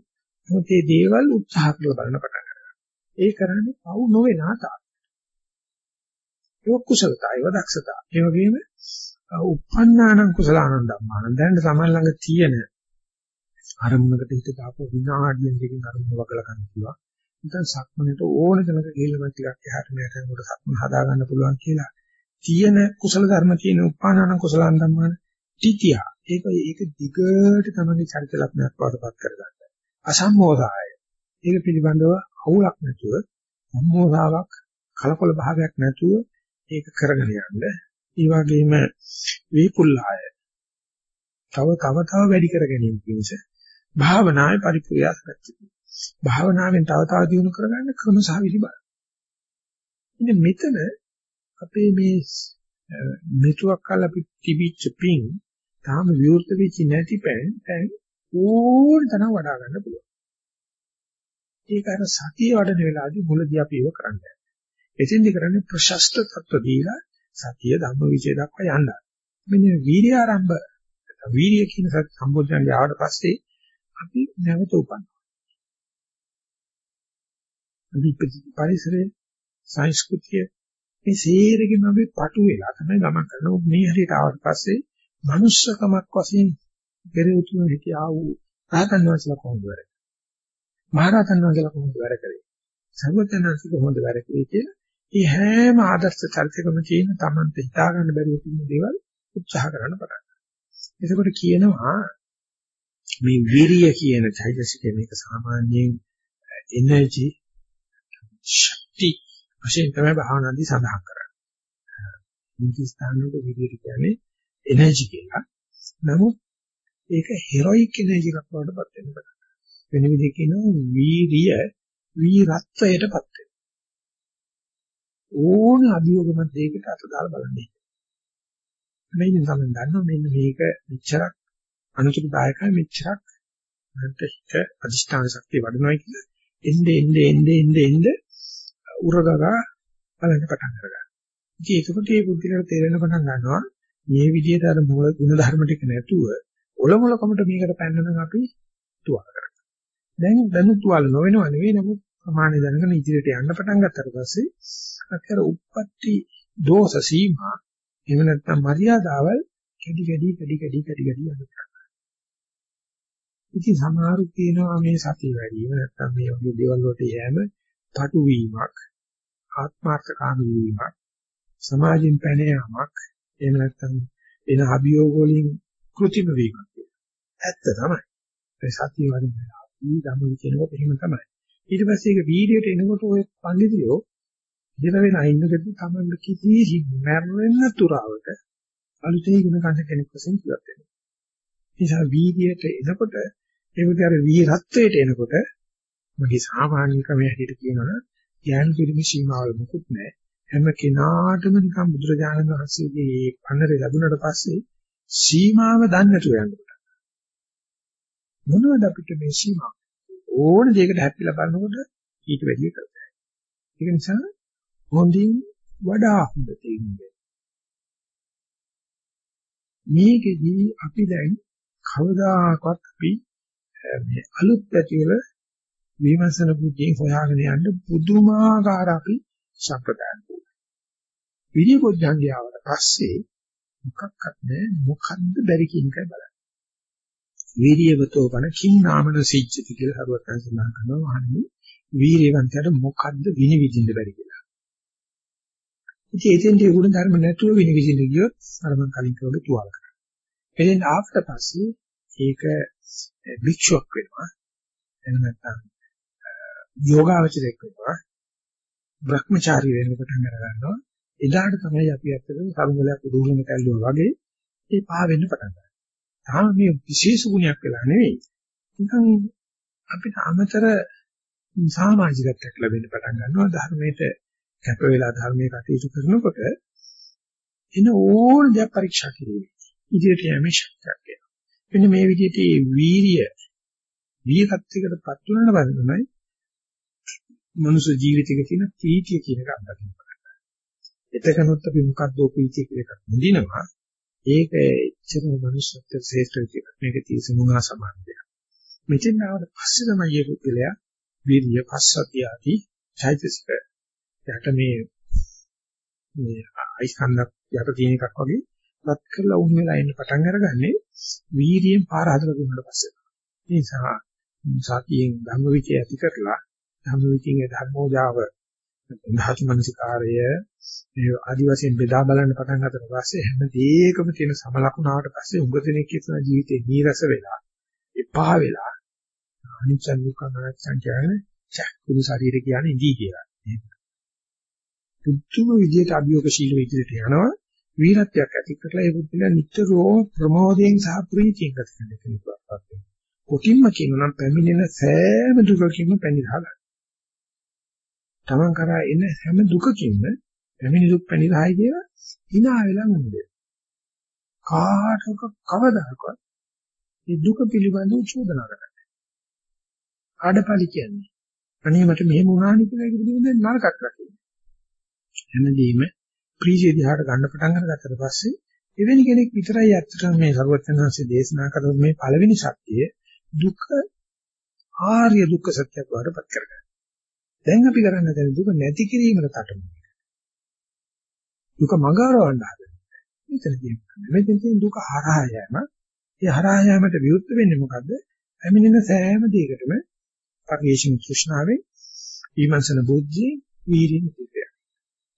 [SPEAKER 2] මොකද මේ දේවල් උත්සාහ කරලා බලන පටන් ගන්නවා. ඒ කරන්නේ පවු නොවෙනා තාක්. ඒක කුසලතා, ඒක දක්ෂතා. ඒ වගේම උපන්නාන කුසලානන් ධම්මාන දැන් සමහර ළඟ තියෙන අරමුණකට හිත දාපුව විනාඩියෙන් දෙකකින් අරමුණ වගලා ගන්න පුළුවන්. නැත්නම් සක්මනට ඕන තැනක ගිහිල්ලා මම ටිකක් එහාට මෙහාට යනකොට සක්මන හදා ගන්න පුළුවන් කියලා තියෙන කුසල ධර්ම තියෙන උපාදාන කුසලයන් ධම්මන තිතිය. ඒක ඒක දිගට තමයි චරිත ලක්ෂණයක් වඩපත් කරගන්න. අසම්මෝධාය. ඒක පිළිබඳව අවුලක් නැතුව සම්මෝධාවක් කලකොල භාවයක් නැතුව ඒක කරගෙන යන්න. ඒ වගේම වේපුල්ලාය. තව තව තව වැඩි කර ගැනීම පිණිස භාවනාවේ පරිපූර්ණයක් ඇති. භාවනාවෙන් තව තව දියුණු කරගන්න ක්‍රම සහ විදිබල. ඉතින් මෙතන අපේ මේ මෙතුවක් කල අපි තිබිච්ච පිං තාම විවෘත වෙච්ච නැති පැන් දැන් ඕන තරම් වඩා ගන්න පුළුවන්. ඒක අර සතිය වඩන වෙලාවදී මුලදී අපි ඒක කරන්නේ. එතෙන්දි කරන්නේ ප්‍රශස්ත තත්ත්ව දීලා සතිය ධම්ම විචේ දක්වා යන්න. මෙන්න වීර්ය ආරම්භ වීර්ය කියන සම්බෝධයන්ගේ ආවට පස්සේ අපි නැවත උපන්නා. අපි පරිසරයේ සංස්කෘතිය මේ සේරගෙම අපි පටු වෙලා තමයි ගමන් කරනවා. මේ හරියට ආවට පස්සේ මනුෂ්‍යකමක් වශයෙන් පෙරේතුන හිටියා වූ රහතන් වහන්සේලා කොහොමද වැඩ කරේ? මහරහතන් වහන්සේලා කොහොමද වැඩ කරේ? සර්වඥාන්සේ කොහොමද වැඩ කරේ කියලා මේ හැම ආදර්ශ චරිතකම තියෙන Tamante හිතා ගන්න බැරුව තියෙන දේවල් උත්සාහ කරන්න පටන් ගන්නවා. එතකොට කියනවා මේ විරිය කියන චෛතසිකය මේක සාමාන්‍යයෙන් එනර්ජි ශක්ති වශයෙන් තමයි භාවනාදී සඳහන් කරන්නේ. මේ ස්ථානවල විදියට කියන්නේ එනර්ජි කියලා. නමුත් ඒක හෙරොයික් එනර්ජි එකක් වඩපත් වෙන කොට. වෙන විදිහකින් කියනවා වීරිය වීරත්වයටපත් වෙනවා. ඕන අභියෝගමත් දෙයකට අත දාලා බලන්නේ. මේ ඉතින් තමයි දන්නවා මෙන්න මේක මෙච්චරක් අනුතුරුදායකයි මෙච්චරක් මන්ට හිත අදිෂ්ඨාන ශක්තිය වඩනවායි කියලා එnde එnde එnde එnde එnde උරගගා බලන්න පටන් ගන්නවා. ඉතින් ඒකකොට මේ බුද්ධිලට තේරෙන පටන් ගන්නවා මේ විදිහට අර මූල ගුණ ධර්ම ටික නැතුව ඔලොමලකමට මේකට පැන්නනම් අපි තුවාල කරගන්නවා. දැන් දැන් තුවාල නොවෙනව නෙවෙයි නමුත් ප්‍රමාණය දැනගෙන ඉදිරියට යන්න පටන් ගත්තට පස්සේ අතර උප්පත්ති දෝෂ සීමා එහෙම නැත්නම් මරියාදාවල් කැඩි කැඩි කැඩි කැඩි කැඩි කැඩි යනවා. ඉතින් සමහරු කියනවා මේ සතිය වැඩි වෙන නැත්නම් මේ වගේ දේවල් වලට යෑම පටු වීමක් ආත්මාර්ථකාමී වීමක් සමාජයෙන් පැන යාමක් එහෙම නැත්නම් එන අභියෝග වලින් કૃතිම වීමක් ඇත්ත තමයි. ඒ සතිය වලින් ඊ ධම්ම කියනකොට එහෙම තමයි. ඊට පස්සේ ඒක වීඩියෝට එනකොට ඔය පඬිතුයෝ දෙන වෙන අයින්නකදී තමයි කිසි මැරෙන්න තුරාවට අලුතෙන් ඉගෙන ගන්න කෙනෙක් වශයෙන් ජීවත් වෙනවා. නිසා වීර්යයට එනකොට ඒ විදිහ අර වීරත්වයට එනකොට මගේ සාමාන්‍ය ක්‍රමයේ හැටියට කියනවනම් ඥාන පිරිමි සීමාවල් මොකුත් නැහැ. හැම කෙනාටම නිකන් බුදුරජාණන් වහන්සේගේ මේ පන්නරේ ලැබුණට පස්සේ සීමාව දන්නේ නැතුව යන්න පුළුවන්. මොනවද අපිට මේ සීමාව? ඕන දෙයකට හැප්පිලා බලනකොට ඊට වැඩිය කරදරයි. ඒක නිසා හොඳින් වඩා හොඳ තේින්නේ. මේකෙදී අපි දැන් කවදාකවත් අපි මේ අලුත් පැතිවල විමර්ශන බුද්ධියෙන් හොයාගෙන යන්න පුදුමාකාර අපි සම්ප්‍රදාන විරියොජ්ජංගය ආවට පස්සේ මොකක්වත් නැහැ මොකද්ද බැරි කියන එකයි බලන්න. වීරියවතෝ බණ කිං නාමන සිච්චති කියලා හරුවත් සඳහන් කරනවා වහන්නේ වීරියවන්තයට මොකද්ද විනිවිදින්න බැරි කියලා. ඉතින් එතෙන්දී ගුණ ධර්ම නැතුව විනිවිදින්න ගියොත් අර මම කලින් කිව්වා තුවාල කරනවා. එතෙන් ආවට පස්සේ ඒක භික්ෂුවක් වෙනවා. එහෙම නැත්නම් යෝගාවචරයක් වෙනවා. භ්‍රමචාරී වෙන්න පටන් ගන්නවා. එදාට තමයි අපි ඇත්තටම සමුගලයක් උදුගෙන කැල්ලුවා වගේ ඒ පහ වෙන්න පටන් ගන්නවා. තාම මේ විශේෂ ගුණයක් වෙලා නෙවෙයි. නිකන් අපිට අමතර සමාජිකත්වයක් ලැබෙන්න පටන් ගන්නවා ධර්මයට කැප වෙලා ධර්මයේ කටයුතු කරනකොට එන ඕන දෙයක් පරීක්ෂා කිරීමේ ඉදිරියට යෑමේ ශක්තියක් එනවා. මෙන්න මේ විදිහට මේ වීරිය වීරත්වයකටපත් වුණාට පස්සේ තමයි මනුෂ්‍ය ජීවිතයක තියෙන ප්‍රීතිය කියන එක අත්දකින්න පටන් එතකනොත් අපි මොකක්ද ප්‍රීතිය කියලා එකක් මුදිනවා. ඒක එච්චර මනුෂ්‍යත්ව ශ්‍රේෂ්ඨ එකක්. මේක තීසමුණා සමානයි. මෙතෙන් ආවට පස්සේ තමයි මේ පුද්ගලයා වීර්ය පස්සතිය ආදී චෛතසික යට මේ මේ අයිස්කන්ධක් යට තියෙන එකක් වගේ රත් කරලා උන් වෙලා ඉන්න පටන් අරගන්නේ වීර්යයෙන් පාර හදලා දුන්නාට පස්සේ. ඒ නිසා සතියෙන් ධම්මවිචය ඇති කරලා ධම්මවිචයේ ධර්මෝජාව ධාතු මනසිකාරය මේ ආදි වශයෙන් බෙදා බලන්න පටන් ගන්නට පස්සේ හැම දෙයකම තියෙන සම ලකුණාවට පස්සේ උඟ දෙනෙක් කියන ජීවිතේ නීරස වෙලා එපා වෙලා අනිච්ච දුක්ඛ අනාත්ම කියන්නේ චක්කුරු ශරීරය කියන්නේ ඉදී කියලා. පුදුම විදියට අභියෝගශීල විදියට යනවා වීරත්වයක් ඇති කරලා ඒ බුද්ධිලා නිතරම ප්‍රමෝදයෙන් සහ ප්‍රීතියෙන් ගත කරන කෙනෙක්වත් කොටින්ම කියනනම් පැමිණෙන සෑම දුකකින්ම පැනිරහා ගන්න. Taman කරා එන හැම දුකකින්ම පැමිණි දුක් පැනිරහයි කියලා hina වෙලා මුන්නේ. කාටක කවදාකවත් මේ දුක පිළිබඳව චෝදනා කරන්නේ. ආඩපාලි කියන්නේ. අනේ මට මෙහෙම වුණානි කියලා ඒක පිළිබඳව නරකක් රකින්න. හැමදේම ප්‍රීතිය දිහාට ගන්න පටන් අරගත්තට පස්සේ එවැනි කෙනෙක් විතරයි ඇත්තටම මේ සරුවචනහන්සේ දේශනා කරන මේ පළවෙනි සත්‍යය දුක ආර්ය දුක්ඛ සත්‍යයක් වඩපත් කරගන්න. දැන් අපි කරන්න දැන් දුක නැති කිරීමකට තටමන. දුක මඟහරවන්න හදන. මෙතනදී මෙතනදී දුක හරහා යෑම. ඒ හරහා යෑමට විරුද්ධ වෙන්නේ මොකද්ද? පැමිණෙන සෑම දෙයකටම පරිේශන තෘෂ්ණාවෙන් ඊමන්සන බුද්ධිය වීරිය නිතිය.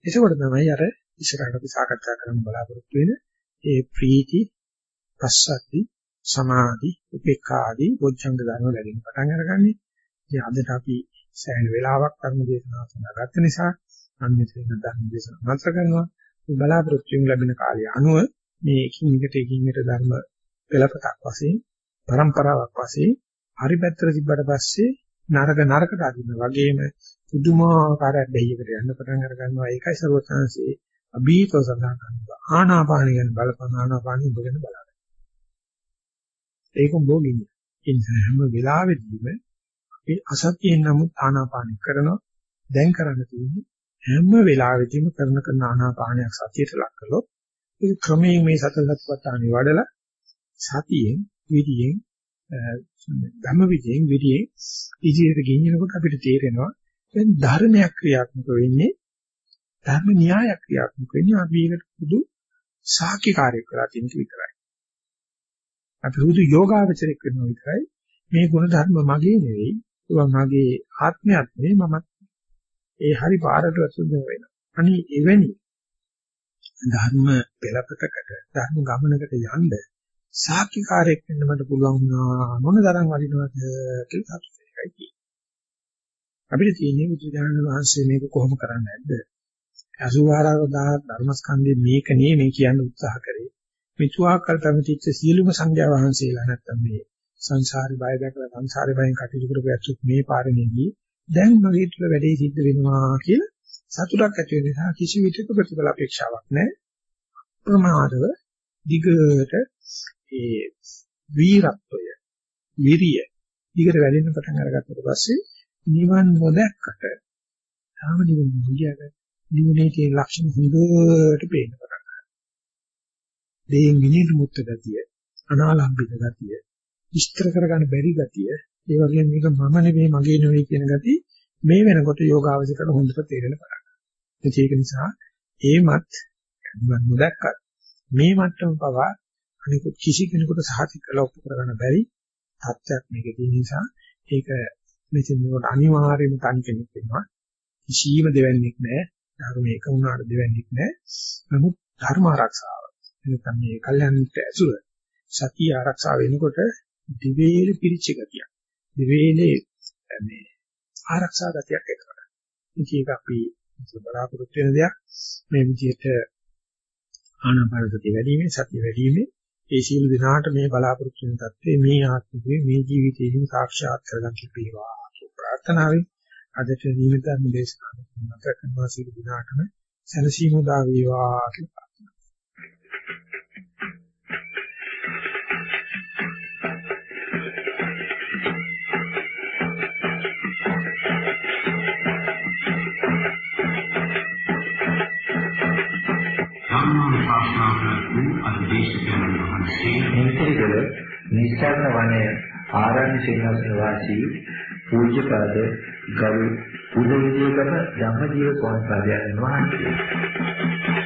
[SPEAKER 2] එතකොට තමයි අර ඉස්සරහට අපි සාකච්ඡා කරන්න බලාපොරොත්තු වෙන ඒ ප්‍රීති, පස්සද්ධි, සමාධි, උපේක්ඛා ආදී බොජ්ජංග ධර්ම වැඩිම පටන් අරගන්නේ. ඉතින් අදට අපි සෑහෙන වෙලාවක් ධර්ම දේශනාව සඳහා ගත නිසා මම මෙතන ධර්ම දේශනාව නතර කරනවා. මේ බලාපොරොත්තු වෙන ලැබෙන කාලය අනුව මේ එකින් එකට එකින් එකට ධර්ම පෙළපතක් වශයෙන්, પરම්පරාවක් වශයෙන් හරි පැත්තට තිබ්බට පස්සේ නරක නරකට අදින වගේම පුදුමාකාර දෙයකට යන්න පටන් අර ගන්නවා. ඒකයි ਸਰවඥාන්සේ අභීතව සඳහන් කරනවා. ආනාපානිය ගැන බලපං ආනාපානිය ඔබ ගැන බලන්න. ඒක උඹෝ ගින්න. ඒ නිසා හැම වෙලාවෙදීම අපි අසත්‍යයෙන් නමුත් ආනාපාන කරනවා දැන් කරන්න තියෙන්නේ හැම වෙලාවෙදීම කරන කරන ආනාපානයක් සතියට ලක් කළොත් ඒ ක්‍රමයෙන් මේ සතර සතිපට්ඨානෙ වඩලා සතියෙන් විදියෙන් ධම්ම විදියෙන් විදියෙන් ඉදිරියට ගෙනියනකොට අපිට තේරෙනවා දැන් ධර්මයක් ක්‍රියාත්මක වෙන්නේ ධර්ම න්‍යායක් ක්‍රියාත්මක වෙන්නේ අපි ඒකට පුදු සාක්ෂිකාරයක් කරලා තියෙන විතරයි. අපි පුදු යෝගාවචරයක් වෙනවා විතරයි. මේ ගුණ ධර්ම මගේ නෙවෙයි. ඒවා මගේ ආත්මයක් නෙවෙයි මමත් ඒ හරි පාරට වසුඳ වෙනවා. අනේ එවැනි ධර්ම පෙළපතකට ධර්ම ගමනකට යන්න සාක්ෂිකාරයක් වෙන්න මට පුළුවන් වුණා මොන තරම් වටිනවද කියලා සතුටුයි කියන්නේ. අපිට තියෙන්නේ බුදුජානක වහන්සේ මේක කොහොම කරන්නේ නැද්ද? 84000 ධර්මස්කන්ධේ මේක නේ මේ කියන්න උත්සාහ කරේ. මිතුආකල් පැමිතිච්ච සියලුම සංඝයා වහන්සේලා නැත්තම් මේ සංසාරේ බය දැකලා සංසාරේ බයෙන් කටයුතු කරපු ඇත්තොත් මේ පාරේදී දැන් මගේ තුල වැඩේ සිද්ධ වෙනවා කියලා සතුටක් ඇති වෙන නිසා කිසි විටක ප්‍රතිඵල අපේක්ෂාවක් නැහැ. ප්‍රමාදව දිගට ඒ වීරත්වය විරිය දිගට වැඩෙන්න පටන් අරගත්තට පස්සේ නිවන් නොදැක්කට තාම නිවන් නොගියද නිවනේ තියෙන ලක්ෂණ හොඳට පේන්න පටන් ගන්නවා. දේෙන් විනිවිද මුත්ත ගතිය, අනාලම්බිත ගතිය, විස්තර කරගන්න බැරි ගතිය, ඒ වගේම මේක මම නෙවෙයි මගේ නෙවෙයි කියන ගතිය මේ වෙනකොට යෝගාවචරයට හොඳට තේරෙන පටන් ගන්නවා. ඒක නිසා ඒමත් නිවන් නොදැක්කත් මේ මට්ටම පවා අනික කිසි කෙනෙකුට සාහිත කළ ඔප්පු කරගන්න බැරි තත්ත්වයක් මේකේ තියෙන නිසා ඒක මෙතන මේකට අනිවාර්යයෙන්ම තනි කෙනෙක් වෙනවා. කිසිම දෙවන්නේක් නැහැ. ධර්මයේ එක වුණාට දෙවන්නේක් නැහැ. නමුත් ධර්ම ආරක්ෂාව. එතන මේ කල්යන්ට ඇසුර සතිය ආරක්ෂා වෙනකොට දිවේලි පිරිච්ච ගතියක්. දිවේලි මේ ආරක්ෂා ගතියක් එකට. ඉතින් ඒක අපි බලාපොරොත්තු වෙන දෙයක්. මේ විදිහට ආනාපානසතිය වැඩි වීමේ සතිය වැඩි වීමේ ඒ සීල දිනාට මේ බලාපොරොත්තු වෙන தත්ත්වයේ මේ ආත්මයේ මේ ජීවිතයේදී සාක්ෂාත් කරගන්න ලැබේවා. ප්‍රාර්ථනාවෙන් අදට නියමිත ධර්ම දේශනාව මත කරනවා සියලු දිනාටම සැලසීම උදා වේවා කියලා
[SPEAKER 3] මෙතනකල නිස්සාරණ වනයේ ආරණ්‍ය සේනාසන වාසී පූජ්‍යපාද ගරු උදවිදේකම ධම්මජීව ස්වාමීන් වහන්සේ.